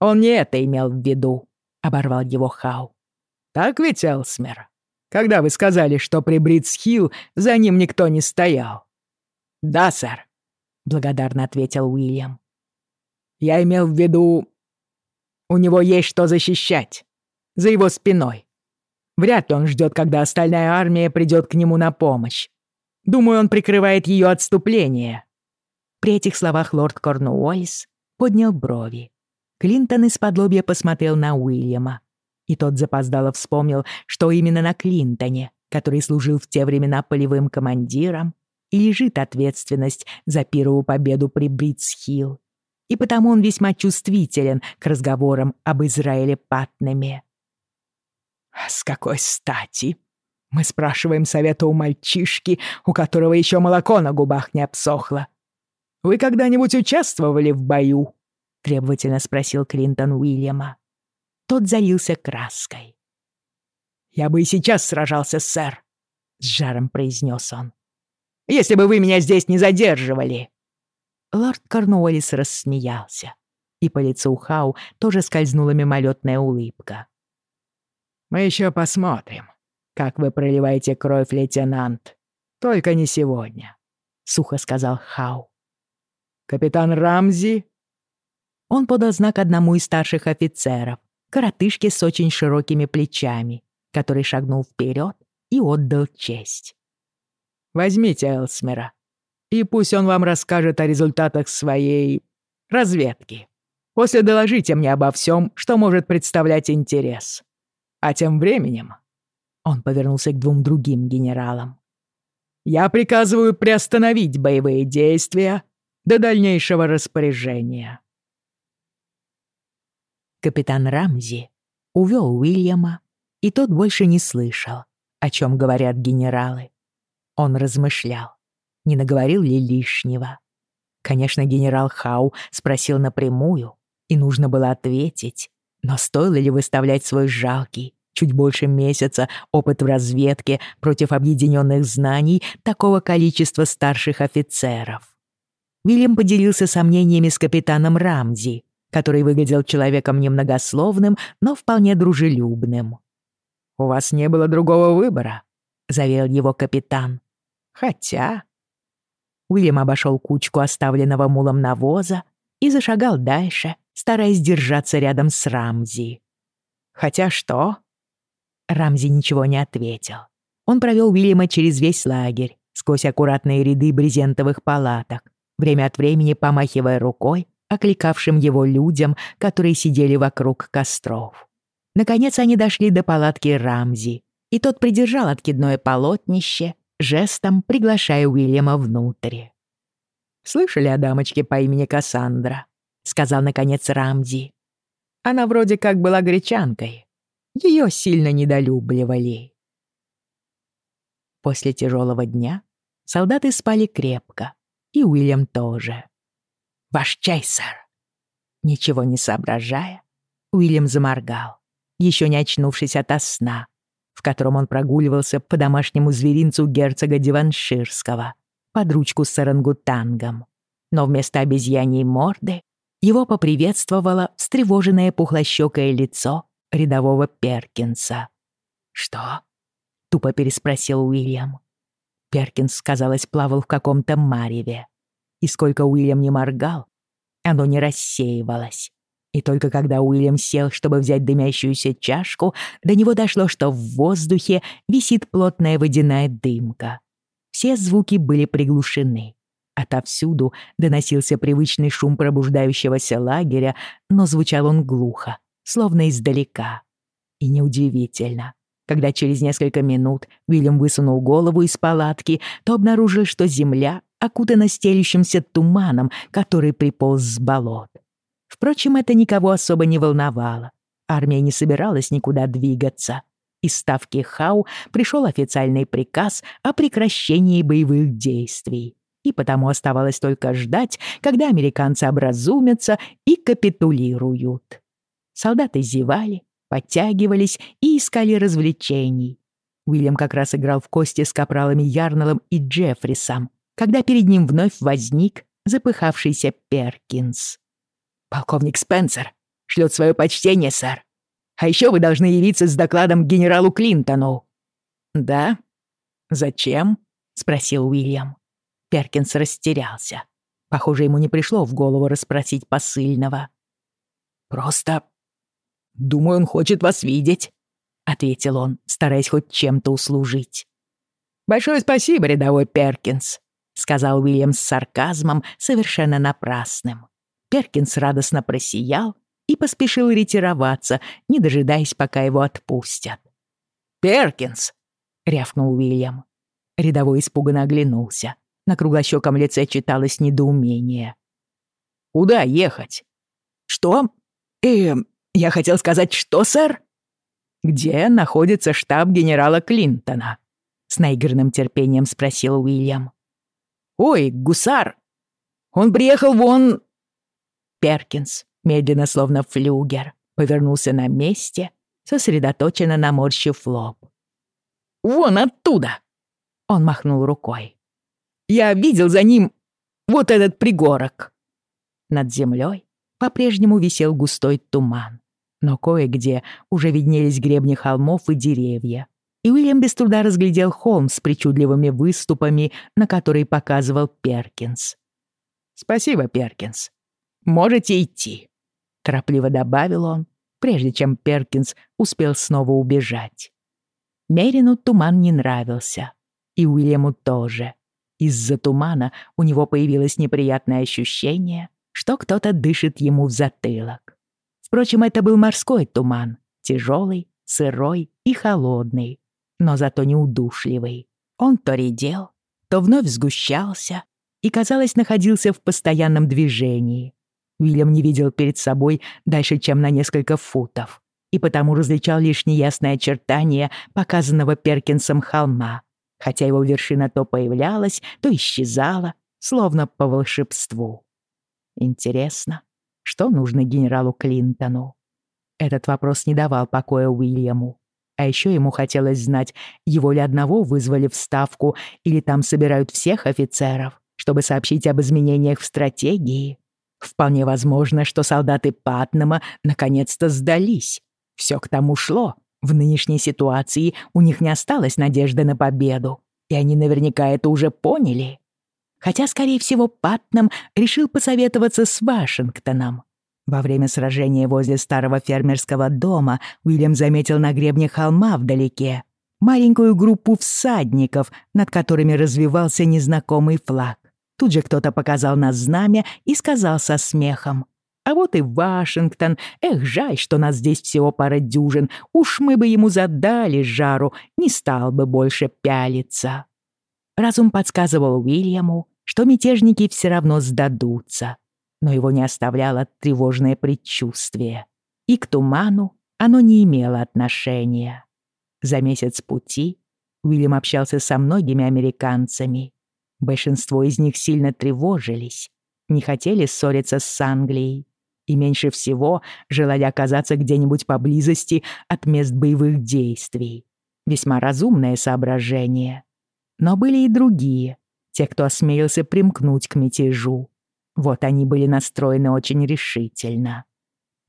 «Он не это имел в виду», — оборвал его Хау. «Так ведь, Элсмер? Когда вы сказали, что при Бридс-Хилл за ним никто не стоял?» «Да, сэр», — благодарно ответил Уильям. «Я имел в виду... У него есть что защищать. За его спиной. Вряд ли он ждет, когда остальная армия придет к нему на помощь. Думаю, он прикрывает ее отступление». При этих словах лорд Корнуоллис поднял брови. Клинтон исподлобья посмотрел на Уильяма. И тот запоздало вспомнил, что именно на Клинтоне, который служил в те времена полевым командиром, и лежит ответственность за первую победу при Бридс-Хилл. И потому он весьма чувствителен к разговорам об Израиле Патнеме. «С какой стати?» Мы спрашиваем совета у мальчишки, у которого еще молоко на губах не обсохло. «Вы когда-нибудь участвовали в бою?» — требовательно спросил Клинтон Уильяма. Тот залился краской. «Я бы и сейчас сражался, сэр», — с жаром произнес он. «Если бы вы меня здесь не задерживали». Лорд Корнуоллис рассмеялся, и по лицу Хау тоже скользнула мимолетная улыбка. Мы еще посмотрим, как вы проливаете кровь, лейтенант. Только не сегодня», — сухо сказал Хау. «Капитан Рамзи?» Он подал знак одному из старших офицеров, коротышке с очень широкими плечами, который шагнул вперед и отдал честь. «Возьмите Элсмера, и пусть он вам расскажет о результатах своей разведки. После доложите мне обо всем, что может представлять интерес. А тем временем...» Он повернулся к двум другим генералам. «Я приказываю приостановить боевые действия до дальнейшего распоряжения». Капитан Рамзи увел Уильяма, и тот больше не слышал, о чем говорят генералы. Он размышлял, не наговорил ли лишнего. Конечно, генерал Хау спросил напрямую, и нужно было ответить, но стоило ли выставлять свой жалкий, чуть больше месяца опыт в разведке против объединенных знаний такого количества старших офицеров? Вильям поделился сомнениями с капитаном Рамзи, который выглядел человеком немногословным, но вполне дружелюбным. «У вас не было другого выбора», — заверил его капитан. «Хотя...» Уильям обошел кучку оставленного мулом навоза и зашагал дальше, стараясь держаться рядом с Рамзи. «Хотя что?» Рамзи ничего не ответил. Он провел Уильяма через весь лагерь, сквозь аккуратные ряды брезентовых палаток, время от времени помахивая рукой окликавшим его людям, которые сидели вокруг костров. Наконец они дошли до палатки Рамзи, и тот придержал откидное полотнище, жестом приглашая Уильяма внутрь. «Слышали о дамочке по имени Кассандра?» — сказал, наконец, Рамзи. «Она вроде как была гречанкой. Ее сильно недолюбливали». После тяжелого дня солдаты спали крепко, и Уильям тоже. «Ваш чай, сэр!» Ничего не соображая, Уильям заморгал, еще не очнувшись ото сна, в котором он прогуливался по домашнему зверинцу герцога Диванширского под ручку с орангутангом. Но вместо обезьяньей морды его поприветствовало встревоженное пухлощёкое лицо рядового Перкинса. «Что?» — тупо переспросил Уильям. Перкинс, казалось, плавал в каком-то мареве. И сколько Уильям не моргал, оно не рассеивалось. И только когда Уильям сел, чтобы взять дымящуюся чашку, до него дошло, что в воздухе висит плотная водяная дымка. Все звуки были приглушены. Отовсюду доносился привычный шум пробуждающегося лагеря, но звучал он глухо, словно издалека. И неудивительно. Когда через несколько минут Уильям высунул голову из палатки, то обнаружил, что земля окутана стелющимся туманом, который приполз с болот. Впрочем, это никого особо не волновало. Армия не собиралась никуда двигаться. Из ставки Хау пришел официальный приказ о прекращении боевых действий. И потому оставалось только ждать, когда американцы образумятся и капитулируют. Солдаты зевали, подтягивались и искали развлечений. Уильям как раз играл в кости с капралами Ярнеллом и Джеффрисом, когда перед ним вновь возник запыхавшийся Перкинс. «Полковник Спенсер шлет свое почтение, сэр. А еще вы должны явиться с докладом генералу Клинтону». «Да? Зачем?» — спросил Уильям. Перкинс растерялся. Похоже, ему не пришло в голову расспросить посыльного. «Просто «Думаю, он хочет вас видеть», — ответил он, стараясь хоть чем-то услужить. «Большое спасибо, рядовой Перкинс», — сказал Уильям с сарказмом, совершенно напрасным. Перкинс радостно просиял и поспешил ретироваться, не дожидаясь, пока его отпустят. «Перкинс!» — рявкнул Уильям. Рядовой испуганно оглянулся. На круглощеком лице читалось недоумение. «Куда ехать?» «Что? Эм, я хотел сказать, что, сэр?» «Где находится штаб генерала Клинтона?» С наигранным терпением спросил Уильям. «Ой, гусар! Он приехал вон...» Перкинс, медленно, словно флюгер, повернулся на месте, сосредоточенно наморщив лоб. «Вон оттуда!» Он махнул рукой. «Я видел за ним вот этот пригорок!» Над землей по-прежнему висел густой туман но кое-где уже виднелись гребни холмов и деревья. И Уильям без труда разглядел холм с причудливыми выступами, на который показывал Перкинс. «Спасибо, Перкинс. Можете идти», — торопливо добавил он, прежде чем Перкинс успел снова убежать. Мерину туман не нравился, и Уильяму тоже. Из-за тумана у него появилось неприятное ощущение, что кто-то дышит ему в затылок. Впрочем, это был морской туман, тяжелый, сырой и холодный, но зато неудушливый. Он то редел, то вновь сгущался и, казалось, находился в постоянном движении. Уильям не видел перед собой дальше, чем на несколько футов, и потому различал лишь неясные очертания показанного Перкинсом холма, хотя его вершина то появлялась, то исчезала, словно по волшебству. Интересно, что нужно генералу Клинтону. Этот вопрос не давал покоя Уильяму. А еще ему хотелось знать, его ли одного вызвали в Ставку или там собирают всех офицеров, чтобы сообщить об изменениях в стратегии. Вполне возможно, что солдаты Патнама наконец-то сдались. Все к тому шло. В нынешней ситуации у них не осталось надежды на победу, и они наверняка это уже поняли. Хотя, скорее всего, Патнам решил посоветоваться с Вашингтоном. Во время сражения возле старого фермерского дома Уильям заметил на гребне холма вдалеке маленькую группу всадников, над которыми развивался незнакомый флаг. Тут же кто-то показал на знамя и сказал со смехом. «А вот и Вашингтон. Эх, жаль, что нас здесь всего пара дюжин. Уж мы бы ему задали жару, не стал бы больше пялиться». Разум подсказывал Уильяму, что мятежники все равно сдадутся. Но его не оставляло тревожное предчувствие. И к туману оно не имело отношения. За месяц пути Уильям общался со многими американцами. Большинство из них сильно тревожились, не хотели ссориться с Англией и меньше всего желали оказаться где-нибудь поблизости от мест боевых действий. Весьма разумное соображение. Но были и другие, те, кто осмелился примкнуть к мятежу. Вот они были настроены очень решительно.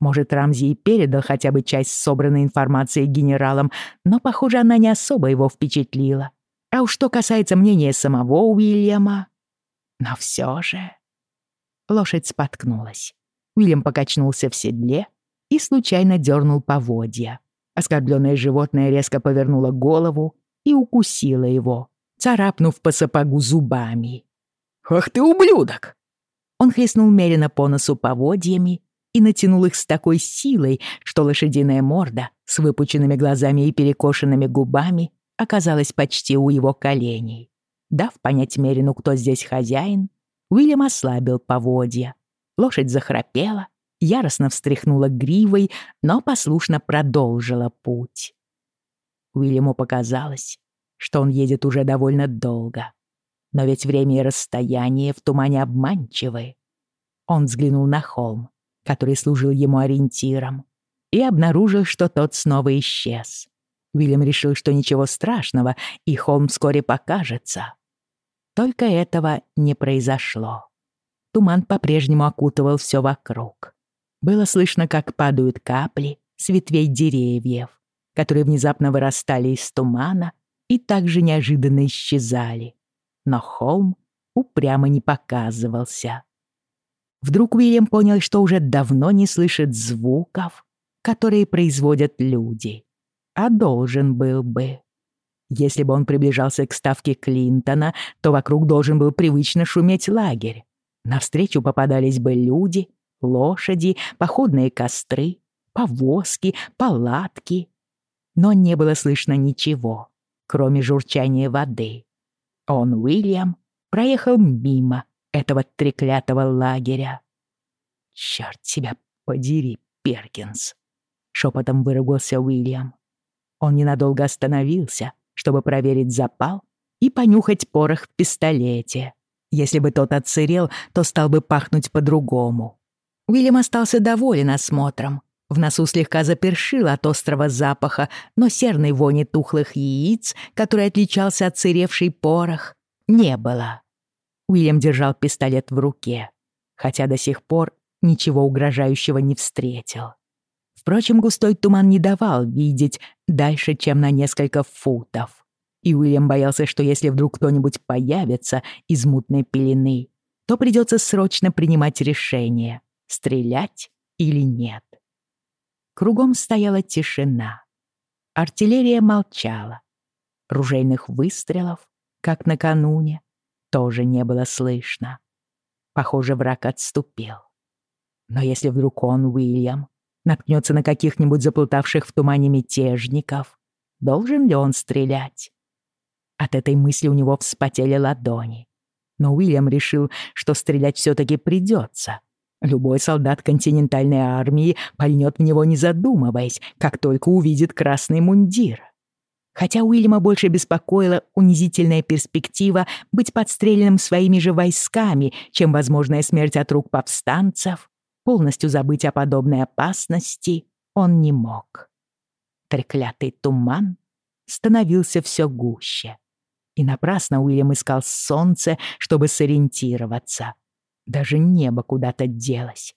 Может, Рамзи и передал хотя бы часть собранной информации генералам, но, похоже, она не особо его впечатлила. А уж что касается мнения самого Уильяма... Но все же... Лошадь споткнулась. Уильям покачнулся в седле и случайно дернул поводья. Оскорбленное животное резко повернуло голову и укусило его, царапнув по сапогу зубами. «Ах ты, ублюдок!» Он хлестнул Мерина по носу поводьями и натянул их с такой силой, что лошадиная морда с выпученными глазами и перекошенными губами оказалась почти у его коленей. Дав понять Мерину, кто здесь хозяин, Уильям ослабил поводья. Лошадь захрапела, яростно встряхнула гривой, но послушно продолжила путь. Уильяму показалось, что он едет уже довольно долго. Но ведь время и расстояние в тумане обманчивы. Он взглянул на холм, который служил ему ориентиром, и обнаружил, что тот снова исчез. Уильям решил, что ничего страшного, и холм вскоре покажется. Только этого не произошло. Туман по-прежнему окутывал все вокруг. Было слышно, как падают капли с ветвей деревьев, которые внезапно вырастали из тумана и также неожиданно исчезали. Но холм упрямо не показывался. Вдруг Уильям понял, что уже давно не слышит звуков, которые производят люди а должен был бы. Если бы он приближался к ставке Клинтона, то вокруг должен был привычно шуметь лагерь. Навстречу попадались бы люди, лошади, походные костры, повозки, палатки. Но не было слышно ничего, кроме журчания воды. Он, Уильям, проехал мимо этого треклятого лагеря. «Чёрт тебя подери, Перкинс!» — шепотом выругался Уильям. Он ненадолго остановился, чтобы проверить запал и понюхать порох в пистолете. Если бы тот отсырел, то стал бы пахнуть по-другому. Уильям остался доволен осмотром. В носу слегка запершил от острого запаха, но серной вони тухлых яиц, который отличался от сыревший порох, не было. Уильям держал пистолет в руке, хотя до сих пор ничего угрожающего не встретил. Впрочем, густой туман не давал видеть дальше, чем на несколько футов. И Уильям боялся, что если вдруг кто-нибудь появится из мутной пелены, то придется срочно принимать решение, стрелять или нет. Кругом стояла тишина. Артиллерия молчала. Ружейных выстрелов, как накануне, тоже не было слышно. Похоже, враг отступил. Но если вдруг он, Уильям, наткнется на каких-нибудь заплутавших в тумане мятежников. Должен ли он стрелять? От этой мысли у него вспотели ладони. Но Уильям решил, что стрелять все-таки придется. Любой солдат континентальной армии пальнет в него, не задумываясь, как только увидит красный мундир. Хотя Уильяма больше беспокоила унизительная перспектива быть подстреленным своими же войсками, чем возможная смерть от рук повстанцев, Полностью забыть о подобной опасности он не мог. Треклятый туман становился все гуще. И напрасно Уильям искал солнце, чтобы сориентироваться. Даже небо куда-то делось.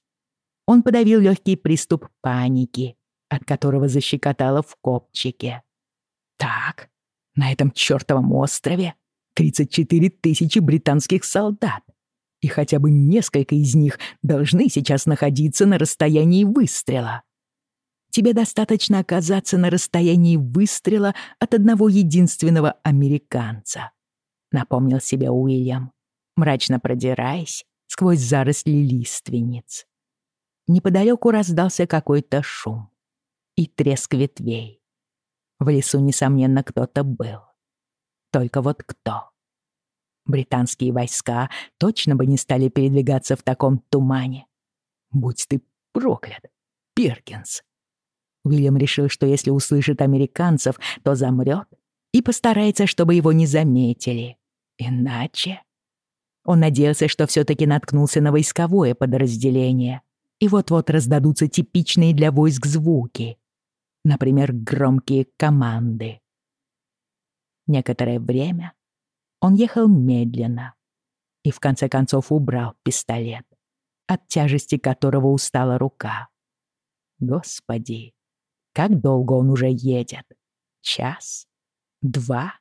Он подавил легкий приступ паники, от которого защекотало в копчике. Так, на этом чертовом острове 34 тысячи британских солдат, и хотя бы несколько из них должны сейчас находиться на расстоянии выстрела. Тебе достаточно оказаться на расстоянии выстрела от одного единственного американца, напомнил себе Уильям, мрачно продираясь сквозь заросли лиственниц. Неподалеку раздался какой-то шум и треск ветвей. В лесу, несомненно, кто-то был. Только вот кто? Британские войска точно бы не стали передвигаться в таком тумане. Будь ты проклят, Перкинс. Уильям решил, что если услышит американцев, то замрет и постарается, чтобы его не заметили. Иначе... Он надеялся, что все-таки наткнулся на войсковое подразделение, и вот-вот раздадутся типичные для войск звуки, например, громкие команды. Некоторое время он ехал медленно и в конце концов убрал пистолет, от тяжести которого устала рука. Господи, как долго он уже едет? Час? Два?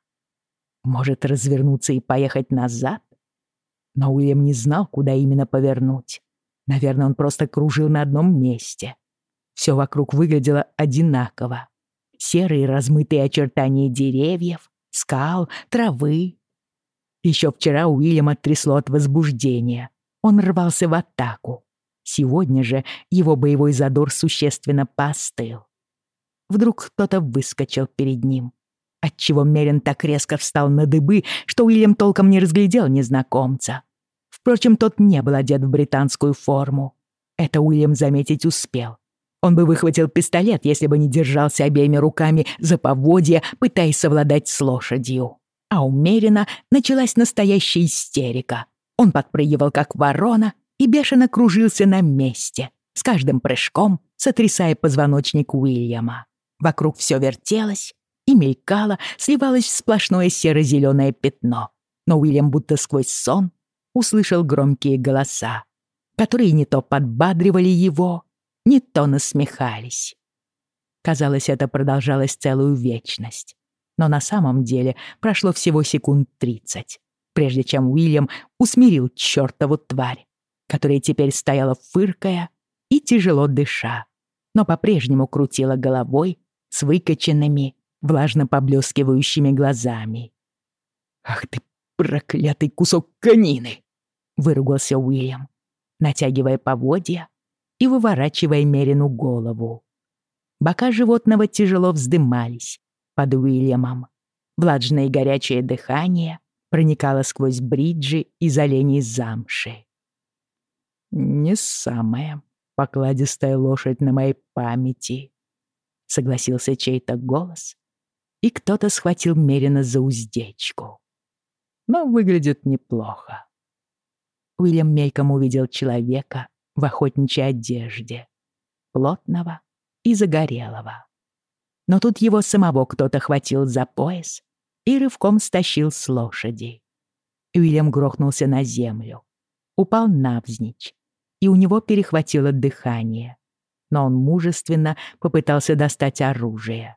Может, развернуться и поехать назад? Но Уильям не знал, куда именно повернуть. Наверное, он просто кружил на одном месте. Все вокруг выглядело одинаково. Серые размытые очертания деревьев, скал, травы. Еще вчера Уильяма трясло от возбуждения. Он рвался в атаку. Сегодня же его боевой задор существенно поостыл. Вдруг кто-то выскочил перед ним, отчего Мерин так резко встал на дыбы, что Уильям толком не разглядел незнакомца. Впрочем, тот не был одет в британскую форму. Это Уильям заметить успел. Он бы выхватил пистолет, если бы не держался обеими руками за поводья, пытаясь совладать с лошадью. А у Мерина началась настоящая истерика. Он подпрыгивал, как ворона, и бешено кружился на месте, с каждым прыжком сотрясая позвоночник Уильяма. Вокруг все вертелось и мелькало, сливалось в сплошное серо-зеленое пятно. Но Уильям будто сквозь сон услышал громкие голоса, которые не то подбадривали его, не то насмехались. Казалось, это продолжалось целую вечность. Но на самом деле прошло всего секунд тридцать, прежде чем Уильям усмирил чертову тварь, которая теперь стояла фыркая и тяжело дыша, но по-прежнему крутила головой с выкоченными, влажно поблескивающими глазами. «Ах ты, проклятый кусок конины!» — выругался Уильям, натягивая поводья и выворачивая Мерину голову. Бока животного тяжело вздымались под Уильямом. Влажное и горячее дыхание проникало сквозь бриджи из оленей замши. «Не самая покладистая лошадь на моей памяти», — согласился чей-то голос, и кто-то схватил Мерина за уздечку. «Но выглядит неплохо». Уильям мельком увидел человека, в охотничьей одежде, плотного и загорелого. Но тут его самого кто-то хватил за пояс и рывком стащил с лошади. Уильям грохнулся на землю, упал навзничь, и у него перехватило дыхание. Но он мужественно попытался достать оружие.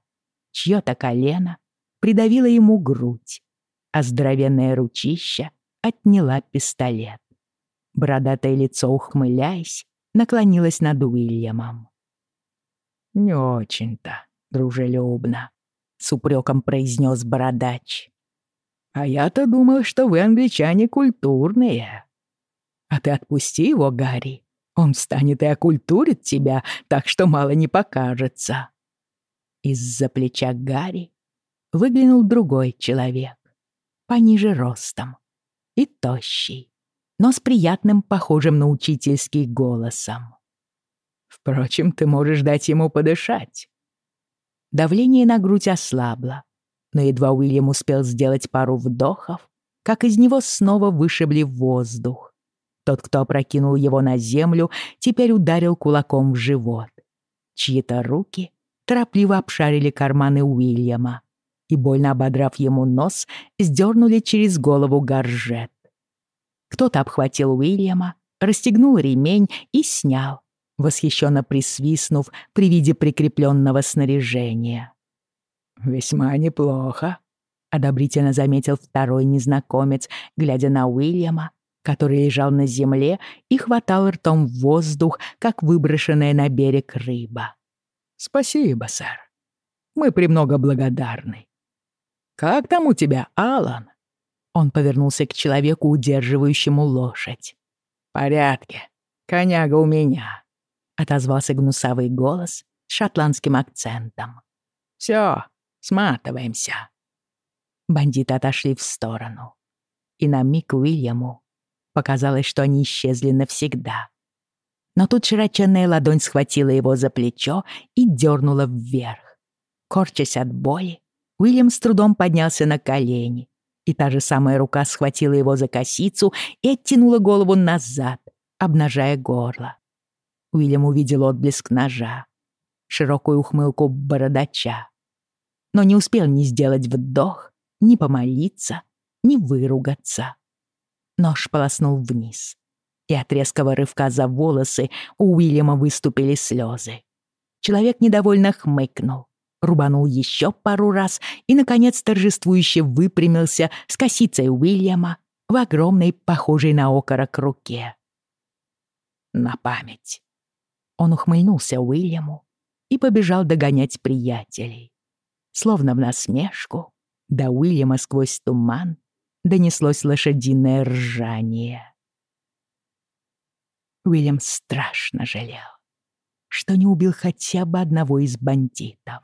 Чьё-то колено придавило ему грудь, а здоровенное ручище отняла пистолет. Бородатое лицо, ухмыляясь, наклонилось над Уильямом. «Не очень-то дружелюбно», — с упреком произнес бородач. «А я-то думал, что вы, англичане, культурные. А ты отпусти его, Гарри. Он встанет и окультурит тебя, так что мало не покажется». Из-за плеча Гарри выглянул другой человек, пониже ростом и тощий но с приятным, похожим на учительский голосом. «Впрочем, ты можешь дать ему подышать». Давление на грудь ослабло, но едва Уильям успел сделать пару вдохов, как из него снова вышибли воздух. Тот, кто опрокинул его на землю, теперь ударил кулаком в живот. Чьи-то руки торопливо обшарили карманы Уильяма и, больно ободрав ему нос, сдернули через голову горжет. Кто-то обхватил Уильяма, расстегнул ремень и снял, восхищенно присвистнув при виде прикрепленного снаряжения. «Весьма неплохо», — одобрительно заметил второй незнакомец, глядя на Уильяма, который лежал на земле и хватал ртом воздух, как выброшенная на берег рыба. «Спасибо, сэр. Мы премного благодарны. Как там у тебя, Алан?» Он повернулся к человеку, удерживающему лошадь. «Порядке. Коняга у меня», — отозвался гнусавый голос с шотландским акцентом. «Всё, сматываемся». Бандиты отошли в сторону. И на миг Уильяму показалось, что они исчезли навсегда. Но тут широченная ладонь схватила его за плечо и дернула вверх. Корчась от боли, Уильям с трудом поднялся на колени, и та же самая рука схватила его за косицу и оттянула голову назад, обнажая горло. Уильям увидел отблеск ножа, широкую ухмылку бородача. Но не успел ни сделать вдох, ни помолиться, ни выругаться. Нож полоснул вниз, и от резкого рывка за волосы у Уильяма выступили слезы. Человек недовольно хмыкнул, рубанул еще пару раз и, наконец, торжествующе выпрямился с косицей Уильяма в огромной, похожей на окорок руке. На память. Он ухмыльнулся Уильяму и побежал догонять приятелей. Словно в насмешку, до Уильяма сквозь туман донеслось лошадиное ржание. Уильям страшно жалел, что не убил хотя бы одного из бандитов.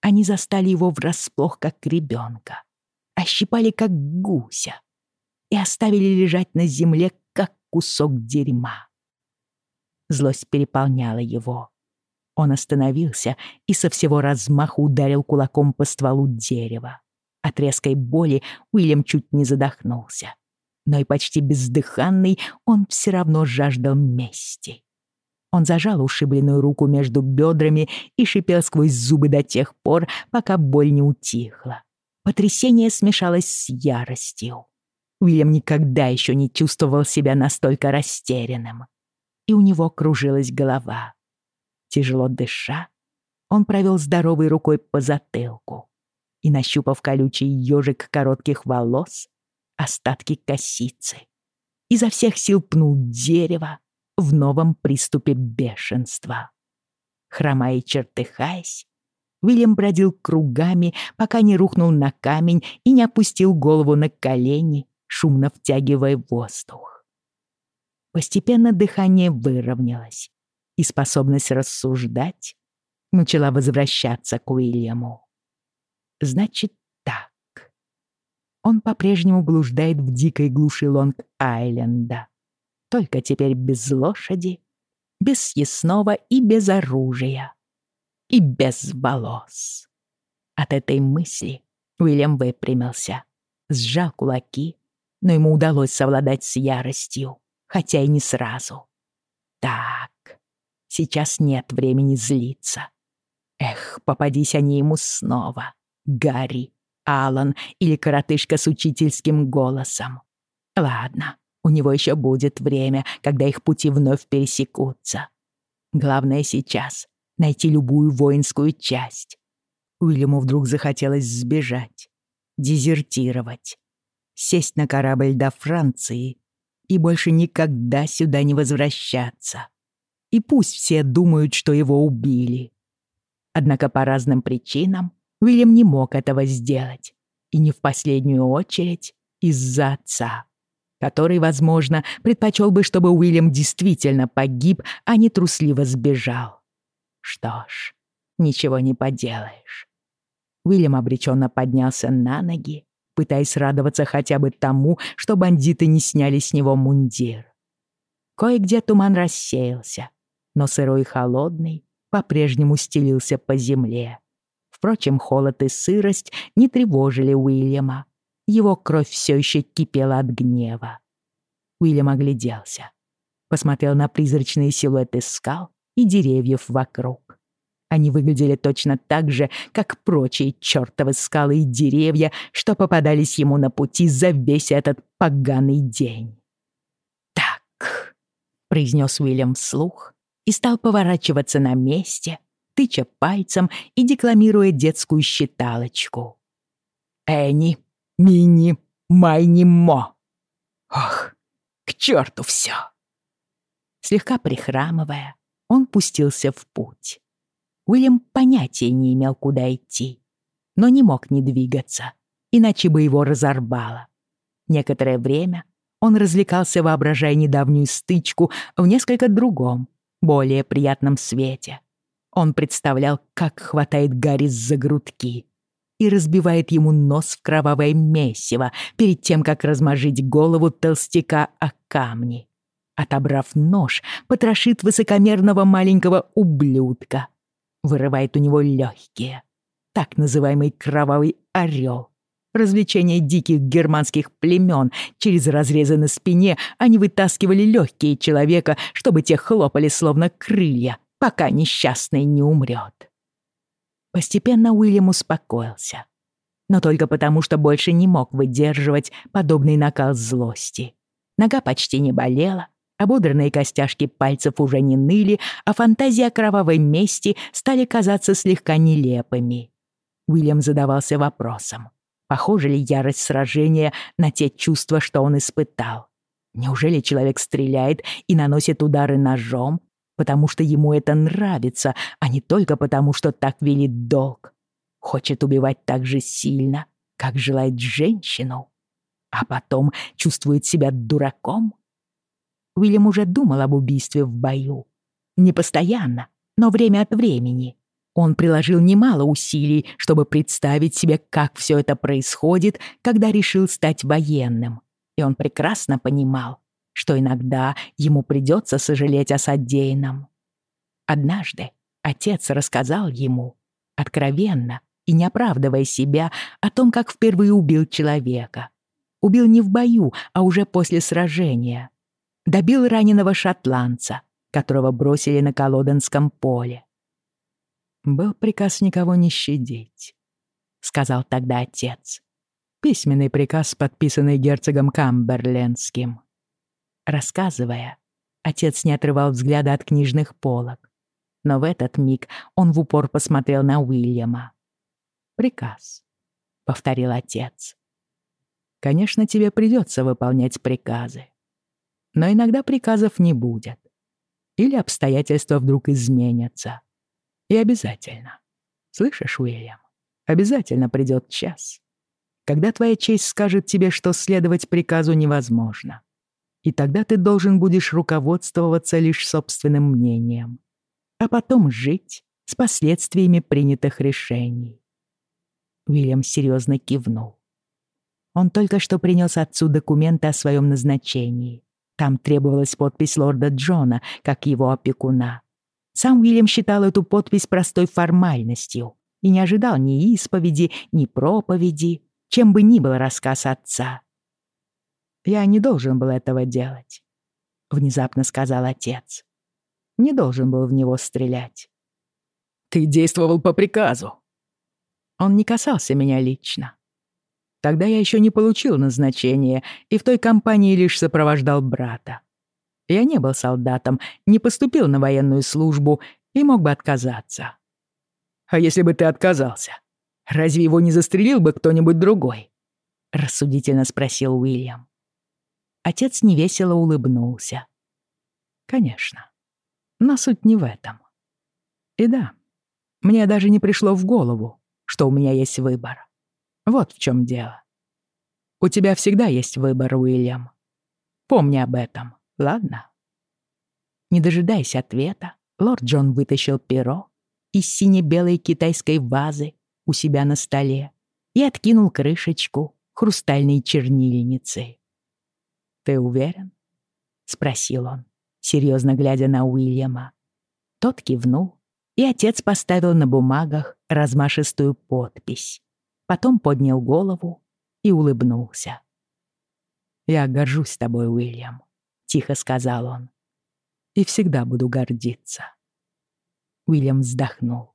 Они застали его врасплох, как ребенка, ощипали, как гуся, и оставили лежать на земле, как кусок дерьма. Злость переполняла его. Он остановился и со всего размаху ударил кулаком по стволу дерева. От резкой боли Уильям чуть не задохнулся. Но и почти бездыханный он все равно жаждал мести. Он зажал ушибленную руку между бедрами и шипел сквозь зубы до тех пор, пока боль не утихла. Потрясение смешалось с яростью. Уильям никогда еще не чувствовал себя настолько растерянным. И у него кружилась голова. Тяжело дыша, он провел здоровой рукой по затылку и, нащупав колючий ежик коротких волос, остатки косицы, изо всех сил пнул дерево, в новом приступе бешенства. Хромая и чертыхаясь, Уильям бродил кругами, пока не рухнул на камень и не опустил голову на колени, шумно втягивая воздух. Постепенно дыхание выровнялось, и способность рассуждать начала возвращаться к Уильяму. Значит так. Он по-прежнему блуждает в дикой глуши Лонг-Айленда только теперь без лошади, без съестного и без оружия. И без волос. От этой мысли Уильям выпрямился, сжал кулаки, но ему удалось совладать с яростью, хотя и не сразу. Так, сейчас нет времени злиться. Эх, попадись они ему снова. Гарри, Алан или коротышка с учительским голосом. Ладно, у него еще будет время, когда их пути вновь пересекутся. Главное сейчас — найти любую воинскую часть. Уильяму вдруг захотелось сбежать, дезертировать, сесть на корабль до Франции и больше никогда сюда не возвращаться. И пусть все думают, что его убили. Однако по разным причинам Уильям не мог этого сделать. И не в последнюю очередь из-за отца который, возможно, предпочел бы, чтобы Уильям действительно погиб, а не трусливо сбежал. Что ж, ничего не поделаешь. Уильям обреченно поднялся на ноги, пытаясь радоваться хотя бы тому, что бандиты не сняли с него мундир. Кое-где туман рассеялся, но сырой и холодный по-прежнему стелился по земле. Впрочем, холод и сырость не тревожили Уильяма. Его кровь все еще кипела от гнева. Уильям огляделся. Посмотрел на призрачные силуэты скал и деревьев вокруг. Они выглядели точно так же, как прочие чертовы скалы и деревья, что попадались ему на пути за весь этот поганый день. Так, произнес Уильям вслух и стал поворачиваться на месте, тыча пальцем и декламируя детскую считалочку. «Энни, Мини, Майни, Мо!» «Ох, к черту все!» Слегка прихрамывая, он пустился в путь. Уильям понятия не имел, куда идти, но не мог не двигаться, иначе бы его разорвало. Некоторое время он развлекался, воображая недавнюю стычку в несколько другом, более приятном свете. Он представлял, как хватает Гарри за грудки и разбивает ему нос в кровавое месиво перед тем, как размажить голову толстяка о камни отобрав нож, потрошит высокомерного маленького ублюдка. Вырывает у него легкие. Так называемый кровавый орел. Развлечение диких германских племен. Через разрезы на спине они вытаскивали легкие человека, чтобы те хлопали словно крылья, пока несчастный не умрет. Постепенно Уильям успокоился. Но только потому, что больше не мог выдерживать подобный накал злости. Нога почти не болела, Ободранные костяшки пальцев уже не ныли, а фантазии о кровавой мести стали казаться слегка нелепыми. Уильям задавался вопросом, похожа ли ярость сражения на те чувства, что он испытал. Неужели человек стреляет и наносит удары ножом, потому что ему это нравится, а не только потому, что так велит долг? Хочет убивать так же сильно, как желает женщину, а потом чувствует себя дураком? Уильям уже думал об убийстве в бою. Не постоянно, но время от времени. Он приложил немало усилий, чтобы представить себе, как все это происходит, когда решил стать военным. И он прекрасно понимал, что иногда ему придется сожалеть о содеянном. Однажды отец рассказал ему, откровенно и не оправдывая себя, о том, как впервые убил человека. Убил не в бою, а уже после сражения добил раненого шотландца, которого бросили на Колоденском поле. «Был приказ никого не щадить», — сказал тогда отец. Письменный приказ, подписанный герцогом Камберлендским. Рассказывая, отец не отрывал взгляда от книжных полок, но в этот миг он в упор посмотрел на Уильяма. «Приказ», — повторил отец. «Конечно, тебе придется выполнять приказы но иногда приказов не будет. Или обстоятельства вдруг изменятся. И обязательно. Слышишь, Уильям? Обязательно придет час, когда твоя честь скажет тебе, что следовать приказу невозможно. И тогда ты должен будешь руководствоваться лишь собственным мнением, а потом жить с последствиями принятых решений. Уильям серьезно кивнул. Он только что принес отцу документы о своем назначении. Там требовалась подпись лорда Джона, как его опекуна. Сам Уильям считал эту подпись простой формальностью и не ожидал ни исповеди, ни проповеди, чем бы ни был рассказ отца. «Я не должен был этого делать», — внезапно сказал отец. «Не должен был в него стрелять». «Ты действовал по приказу». Он не касался меня лично. Тогда я еще не получил назначения и в той компании лишь сопровождал брата. Я не был солдатом, не поступил на военную службу и мог бы отказаться. А если бы ты отказался, разве его не застрелил бы кто-нибудь другой? Рассудительно спросил Уильям. Отец невесело улыбнулся. Конечно. Но суть не в этом. И да, мне даже не пришло в голову, что у меня есть выбор. Вот в чем дело. У тебя всегда есть выбор, Уильям. Помни об этом, ладно? Не дожидаясь ответа, лорд Джон вытащил перо из сине-белой китайской вазы у себя на столе и откинул крышечку хрустальной чернильницы. «Ты уверен?» — спросил он, серьезно глядя на Уильяма. Тот кивнул, и отец поставил на бумагах размашистую подпись потом поднял голову и улыбнулся. «Я горжусь тобой, Уильям», — тихо сказал он. «И всегда буду гордиться». Уильям вздохнул.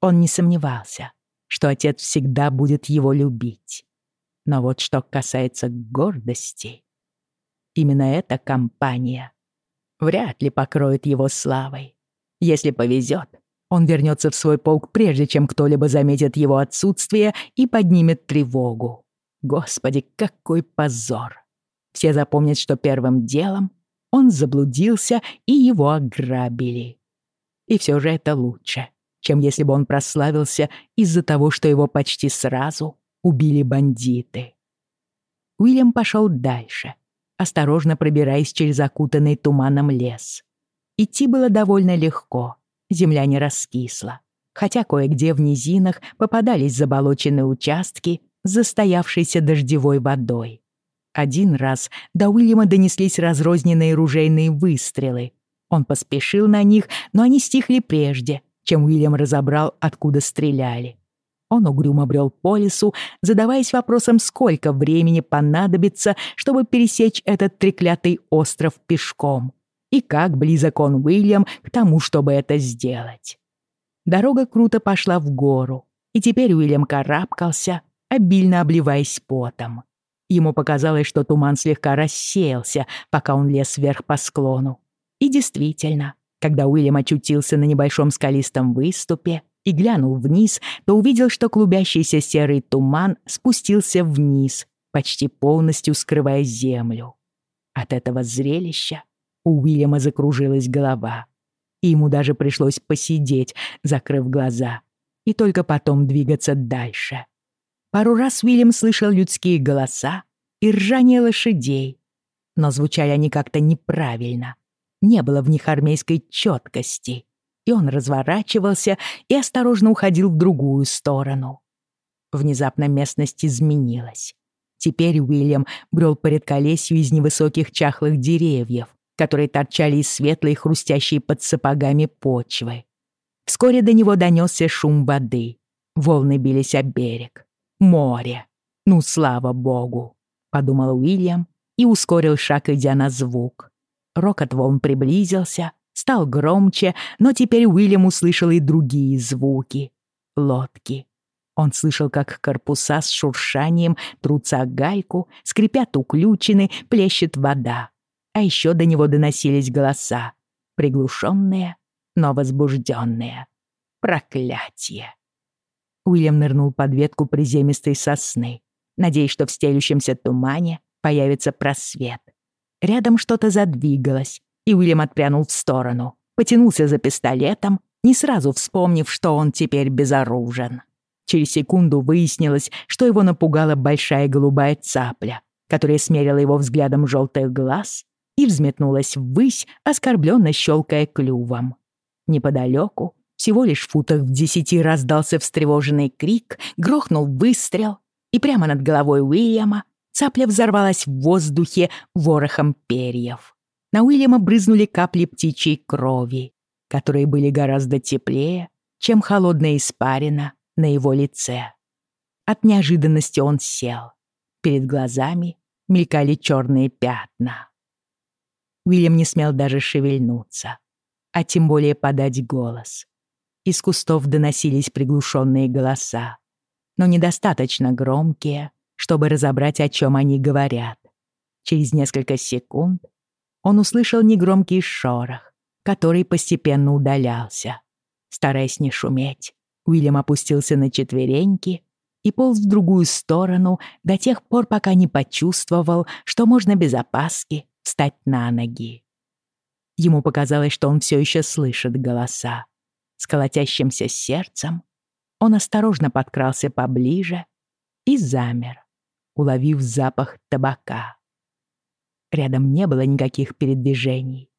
Он не сомневался, что отец всегда будет его любить. Но вот что касается гордости, именно эта компания вряд ли покроет его славой. Если повезет, он вернется в свой полк, прежде чем кто-либо заметит его отсутствие и поднимет тревогу. Господи, какой позор! Все запомнят, что первым делом он заблудился и его ограбили. И все же это лучше, чем если бы он прославился из-за того, что его почти сразу убили бандиты. Уильям пошел дальше, осторожно пробираясь через окутанный туманом лес. Идти было довольно легко, земля не раскисла, хотя кое-где в низинах попадались заболоченные участки с застоявшейся дождевой водой. Один раз до Уильяма донеслись разрозненные ружейные выстрелы. Он поспешил на них, но они стихли прежде, чем Уильям разобрал, откуда стреляли. Он угрюмо брел по лесу, задаваясь вопросом, сколько времени понадобится, чтобы пересечь этот треклятый остров пешком, и как близок он, Уильям, к тому, чтобы это сделать. Дорога круто пошла в гору, и теперь Уильям карабкался, обильно обливаясь потом. Ему показалось, что туман слегка рассеялся, пока он лез вверх по склону. И действительно, когда Уильям очутился на небольшом скалистом выступе, и глянул вниз, то увидел, что клубящийся серый туман спустился вниз, почти полностью скрывая землю. От этого зрелища у Уильяма закружилась голова, ему даже пришлось посидеть, закрыв глаза, и только потом двигаться дальше. Пару раз Уильям слышал людские голоса и ржание лошадей, но звучали они как-то неправильно. Не было в них армейской четкости и он разворачивался и осторожно уходил в другую сторону. Внезапно местность изменилась. Теперь Уильям брел по редколесью из невысоких чахлых деревьев, которые торчали из светлой, хрустящей под сапогами почвы. Вскоре до него донесся шум воды. Волны бились о берег. Море. Ну, слава богу, подумал Уильям и ускорил шаг, идя на звук. Рокот волн приблизился, стал громче, но теперь Уильям услышал и другие звуки. Лодки. Он слышал, как корпуса с шуршанием трутся о гайку, скрипят уключены, плещет вода. А еще до него доносились голоса. Приглушенные, но возбужденные. Проклятие. Уильям нырнул под ветку приземистой сосны, надеясь, что в стелющемся тумане появится просвет. Рядом что-то задвигалось, и Уильям отпрянул в сторону, потянулся за пистолетом, не сразу вспомнив, что он теперь безоружен. Через секунду выяснилось, что его напугала большая голубая цапля, которая смерила его взглядом желтых глаз и взметнулась ввысь, оскорбленно щелкая клювом. Неподалеку, всего лишь в футах в десяти раздался встревоженный крик, грохнул выстрел, и прямо над головой Уильяма цапля взорвалась в воздухе ворохом перьев. На Уильяма брызнули капли птичьей крови, которые были гораздо теплее, чем холодная испарина на его лице. От неожиданности он сел. Перед глазами мелькали черные пятна. Уильям не смел даже шевельнуться, а тем более подать голос. Из кустов доносились приглушенные голоса, но недостаточно громкие, чтобы разобрать, о чем они говорят. Через несколько секунд он услышал негромкий шорох, который постепенно удалялся. Стараясь не шуметь, Уильям опустился на четвереньки и полз в другую сторону до тех пор, пока не почувствовал, что можно без опаски встать на ноги. Ему показалось, что он все еще слышит голоса. С колотящимся сердцем он осторожно подкрался поближе и замер, уловив запах табака. Рядом не было никаких передвижений.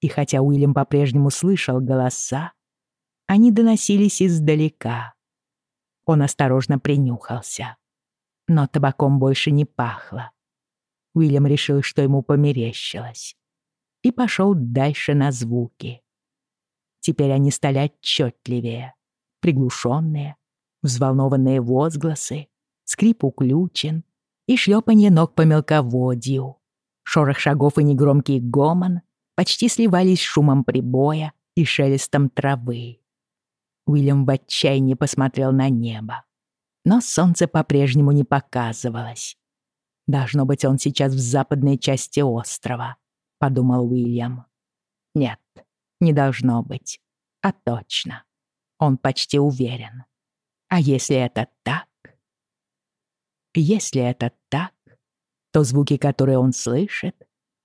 И хотя Уильям по-прежнему слышал голоса, они доносились издалека. Он осторожно принюхался. Но табаком больше не пахло. Уильям решил, что ему померещилось. И пошел дальше на звуки. Теперь они стали отчетливее, приглушенные, взволнованные возгласы, скрип уключен и шлепанье ног по мелководью. Шорох шагов и негромкий гомон почти сливались с шумом прибоя и шелестом травы. Уильям в отчаянии посмотрел на небо. Но солнце по-прежнему не показывалось. «Должно быть, он сейчас в западной части острова», — подумал Уильям. Нет, не должно быть. А точно. Он почти уверен. А если это так? Если это так, то звуки, которые он слышит,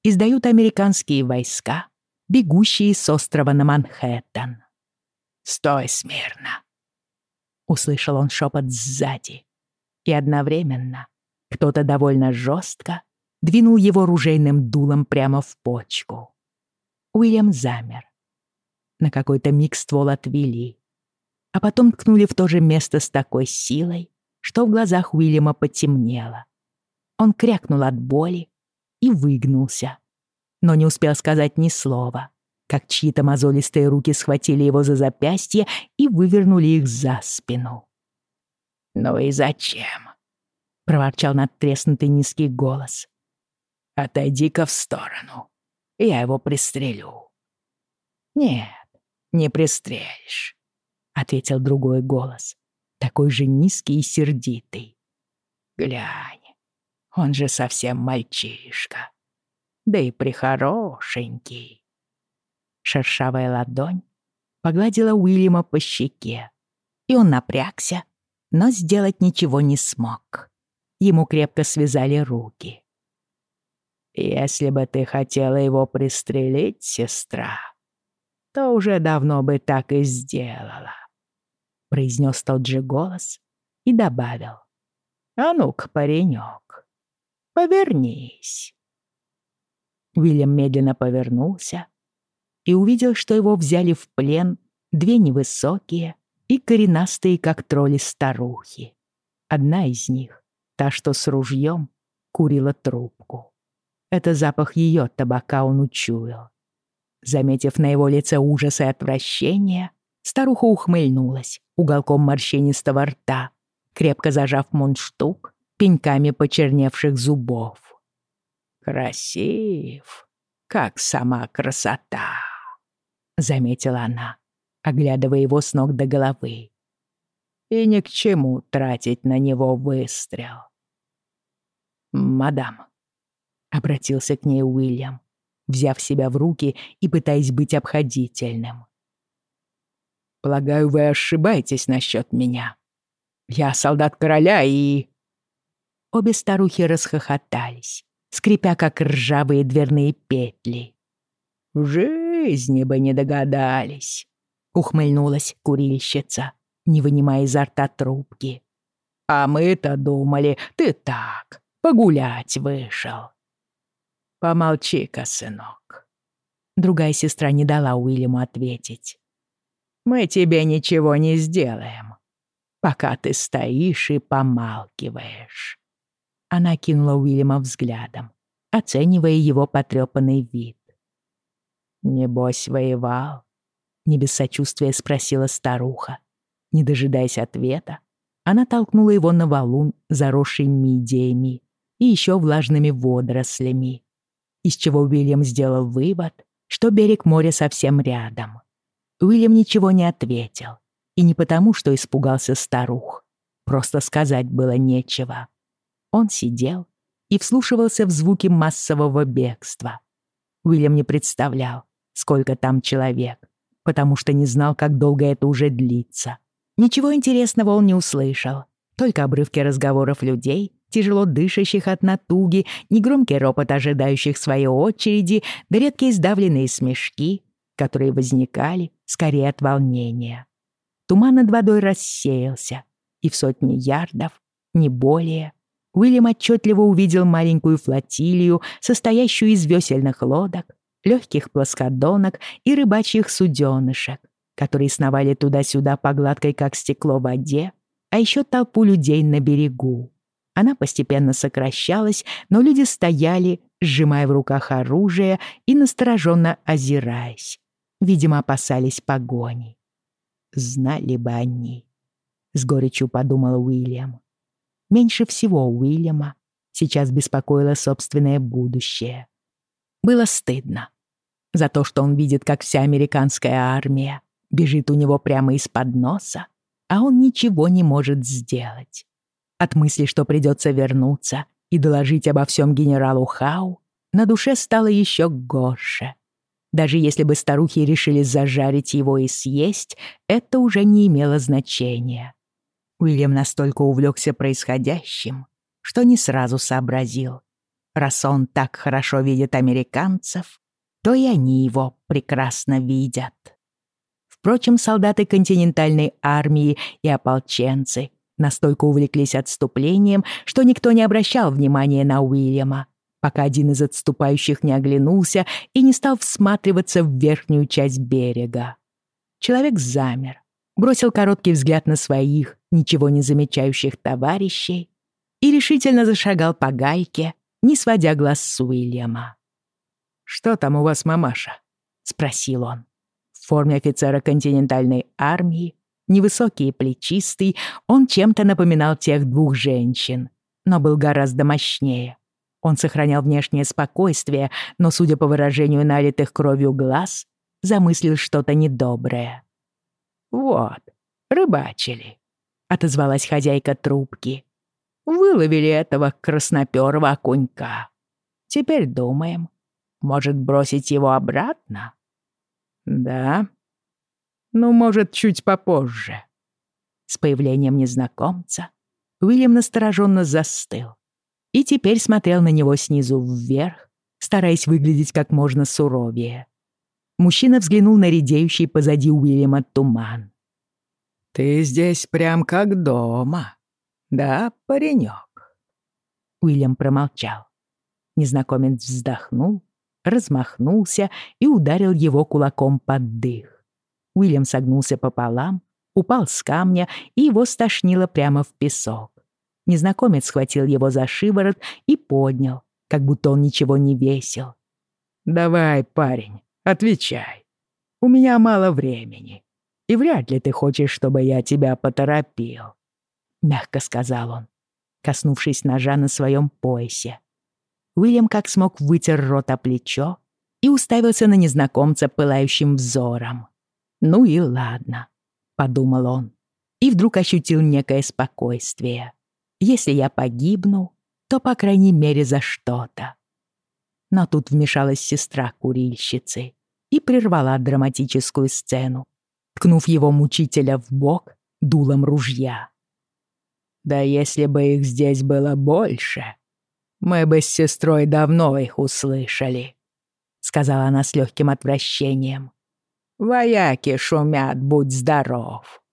издают американские войска, бегущие с острова на Манхэттен. «Стой смирно!» Услышал он шепот сзади. И одновременно кто-то довольно жестко двинул его ружейным дулом прямо в почку. Уильям замер. На какой-то миг ствол отвели, а потом ткнули в то же место с такой силой, что в глазах Уильяма потемнело. Он крякнул от боли и выгнулся, но не успел сказать ни слова, как чьи-то мозолистые руки схватили его за запястье и вывернули их за спину. «Ну и зачем?» — проворчал надтреснутый низкий голос. «Отойди-ка в сторону, я его пристрелю». «Нет, не пристрелишь», — ответил другой голос, такой же низкий и сердитый. «Глянь, он же совсем мальчишка, да и прихорошенький». Шершавая ладонь погладила Уильяма по щеке, и он напрягся, но сделать ничего не смог. Ему крепко связали руки. «Если бы ты хотела его пристрелить, сестра, то уже давно бы так и сделала», — произнес тот же голос и добавил. «А ну-ка, паренек, повернись». Уильям медленно повернулся и увидел, что его взяли в плен две невысокие и коренастые, как тролли, старухи. Одна из них, та, что с ружьем, курила трубку. Это запах ее табака он учуял. Заметив на его лице ужас и отвращение, старуха ухмыльнулась уголком морщинистого рта, крепко зажав мундштук пеньками почерневших зубов. «Красив, как сама красота!» — заметила она, оглядывая его с ног до головы. «И ни к чему тратить на него выстрел». «Мадам», — обратился к ней Уильям, взяв себя в руки и пытаясь быть обходительным. «Полагаю, вы ошибаетесь насчет меня. Я солдат короля и...» Обе старухи расхохотались, скрипя, как ржавые дверные петли. «В жизни бы не догадались», — ухмыльнулась курильщица, не вынимая изо рта трубки. «А мы-то думали, ты так, погулять вышел». «Помолчи-ка, сынок». Другая сестра не дала Уильяму ответить. «Мы тебе ничего не сделаем, пока ты стоишь и помалкиваешь». Она кинула Уильяма взглядом, оценивая его потрепанный вид. «Небось, воевал?» — не без сочувствия спросила старуха. Не дожидаясь ответа, она толкнула его на валун, заросший мидиями и еще влажными водорослями, из чего Уильям сделал вывод, что берег моря совсем рядом. Уильям ничего не ответил, и не потому, что испугался старух. Просто сказать было нечего. Он сидел и вслушивался в звуки массового бегства. Уильям не представлял, сколько там человек, потому что не знал, как долго это уже длится. Ничего интересного он не услышал, только обрывки разговоров людей тяжело дышащих от натуги, негромкий ропот ожидающих своей очереди, да редкие сдавленные смешки, которые возникали скорее от волнения. Туман над водой рассеялся, и в сотни ярдов, не более, Уильям отчетливо увидел маленькую флотилию, состоящую из весельных лодок, легких плоскодонок и рыбачьих суденышек, которые сновали туда-сюда по гладкой, как стекло, воде, а еще толпу людей на берегу. Она постепенно сокращалась, но люди стояли, сжимая в руках оружие и настороженно озираясь. Видимо, опасались погони. Знали бы они. С горечью подумал Уильям. Меньше всего Уильяма сейчас беспокоило собственное будущее. Было стыдно за то, что он видит, как вся американская армия бежит у него прямо из-под носа, а он ничего не может сделать. От мысли, что придется вернуться и доложить обо всем генералу Хау, на душе стало еще горше. Даже если бы старухи решили зажарить его и съесть, это уже не имело значения. Уильям настолько увлекся происходящим, что не сразу сообразил. Раз он так хорошо видит американцев, то и они его прекрасно видят. Впрочем, солдаты континентальной армии и ополченцы настолько увлеклись отступлением, что никто не обращал внимания на Уильяма, пока один из отступающих не оглянулся и не стал всматриваться в верхнюю часть берега. Человек замер, бросил короткий взгляд на своих, ничего не замечающих товарищей и решительно зашагал по гайке, не сводя глаз с Уильяма. «Что там у вас, мамаша?» — спросил он. В форме офицера континентальной армии, невысокий и плечистый, он чем-то напоминал тех двух женщин, но был гораздо мощнее. Он сохранял внешнее спокойствие, но, судя по выражению налитых кровью глаз, замыслил что-то недоброе. «Вот, рыбачили», — отозвалась хозяйка трубки. «Выловили этого красноперого окунька. Теперь думаем, может, бросить его обратно?» «Да. Ну, может, чуть попозже». С появлением незнакомца Уильям настороженно застыл и теперь смотрел на него снизу вверх, стараясь выглядеть как можно суровее. Мужчина взглянул на редеющий позади Уильяма туман. «Ты здесь прям как дома, да, паренек?» Уильям промолчал. Незнакомец вздохнул, размахнулся и ударил его кулаком под дых. Уильям согнулся пополам, упал с камня, и его стошнило прямо в песок. Незнакомец схватил его за шиворот и поднял, как будто он ничего не весил. «Давай, парень, отвечай. У меня мало времени, и вряд ли ты хочешь, чтобы я тебя поторопил», — мягко сказал он, коснувшись ножа на своем поясе. Уильям как смог вытер рот о плечо и уставился на незнакомца пылающим взором. «Ну и ладно», — подумал он, и вдруг ощутил некое спокойствие. Если я погибну, то, по крайней мере, за что-то. Но тут вмешалась сестра курильщицы и прервала драматическую сцену, ткнув его мучителя в бок дулом ружья. «Да если бы их здесь было больше, мы бы с сестрой давно их услышали», — сказала она с легким отвращением. «Вояки шумят, будь здоров».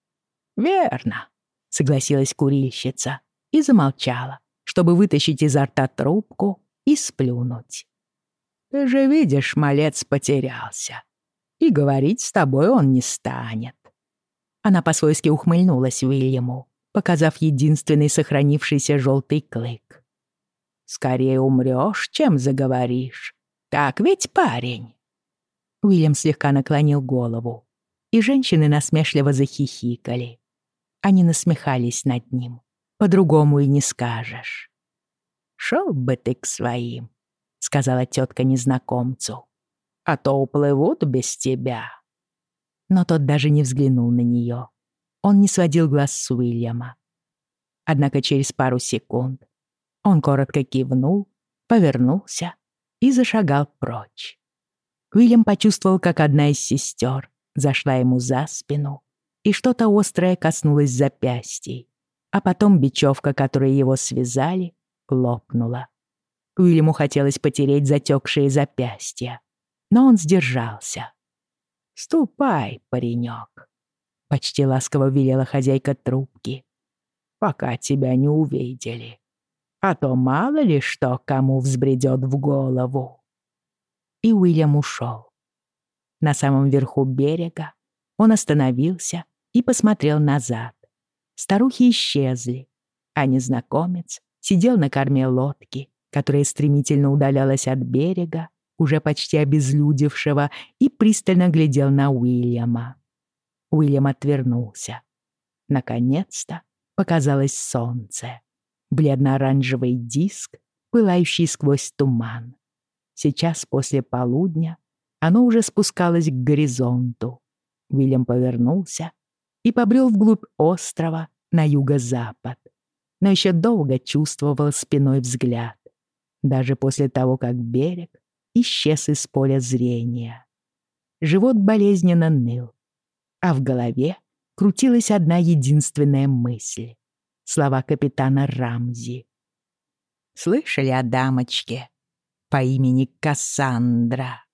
«Верно», — согласилась курильщица и замолчала, чтобы вытащить изо рта трубку и сплюнуть. «Ты же видишь, малец потерялся, и говорить с тобой он не станет». Она по-свойски ухмыльнулась Уильяму, показав единственный сохранившийся желтый клык. «Скорее умрёшь, чем заговоришь. Так ведь, парень?» Уильям слегка наклонил голову, и женщины насмешливо захихикали. Они насмехались над ним. По-другому и не скажешь. «Шел бы ты к своим», — сказала тетка незнакомцу. «А то уплывут без тебя». Но тот даже не взглянул на нее. Он не сводил глаз с Уильяма. Однако через пару секунд он коротко кивнул, повернулся и зашагал прочь. Уильям почувствовал, как одна из сестер зашла ему за спину, и что-то острое коснулось запястья а потом бечевка, которой его связали, лопнула. Уильяму хотелось потереть затекшие запястья, но он сдержался. «Ступай, паренек», — почти ласково велела хозяйка трубки, «пока тебя не увидели, а то мало ли что кому взбредет в голову». И Уильям ушел. На самом верху берега он остановился и посмотрел назад. Старухи исчезли, а незнакомец сидел на корме лодки, которая стремительно удалялась от берега, уже почти обезлюдевшего, и пристально глядел на Уильяма. Уильям отвернулся. Наконец-то показалось солнце. Бледно-оранжевый диск, пылающий сквозь туман. Сейчас, после полудня, оно уже спускалось к горизонту. Уильям повернулся и побрел вглубь острова на юго-запад, но еще долго чувствовал спиной взгляд, даже после того, как берег исчез из поля зрения. живот болезненно ныл, а в голове крутилась одна единственная мысль — слова капитана Рамзи. «Слышали о дамочке по имени Кассандра?»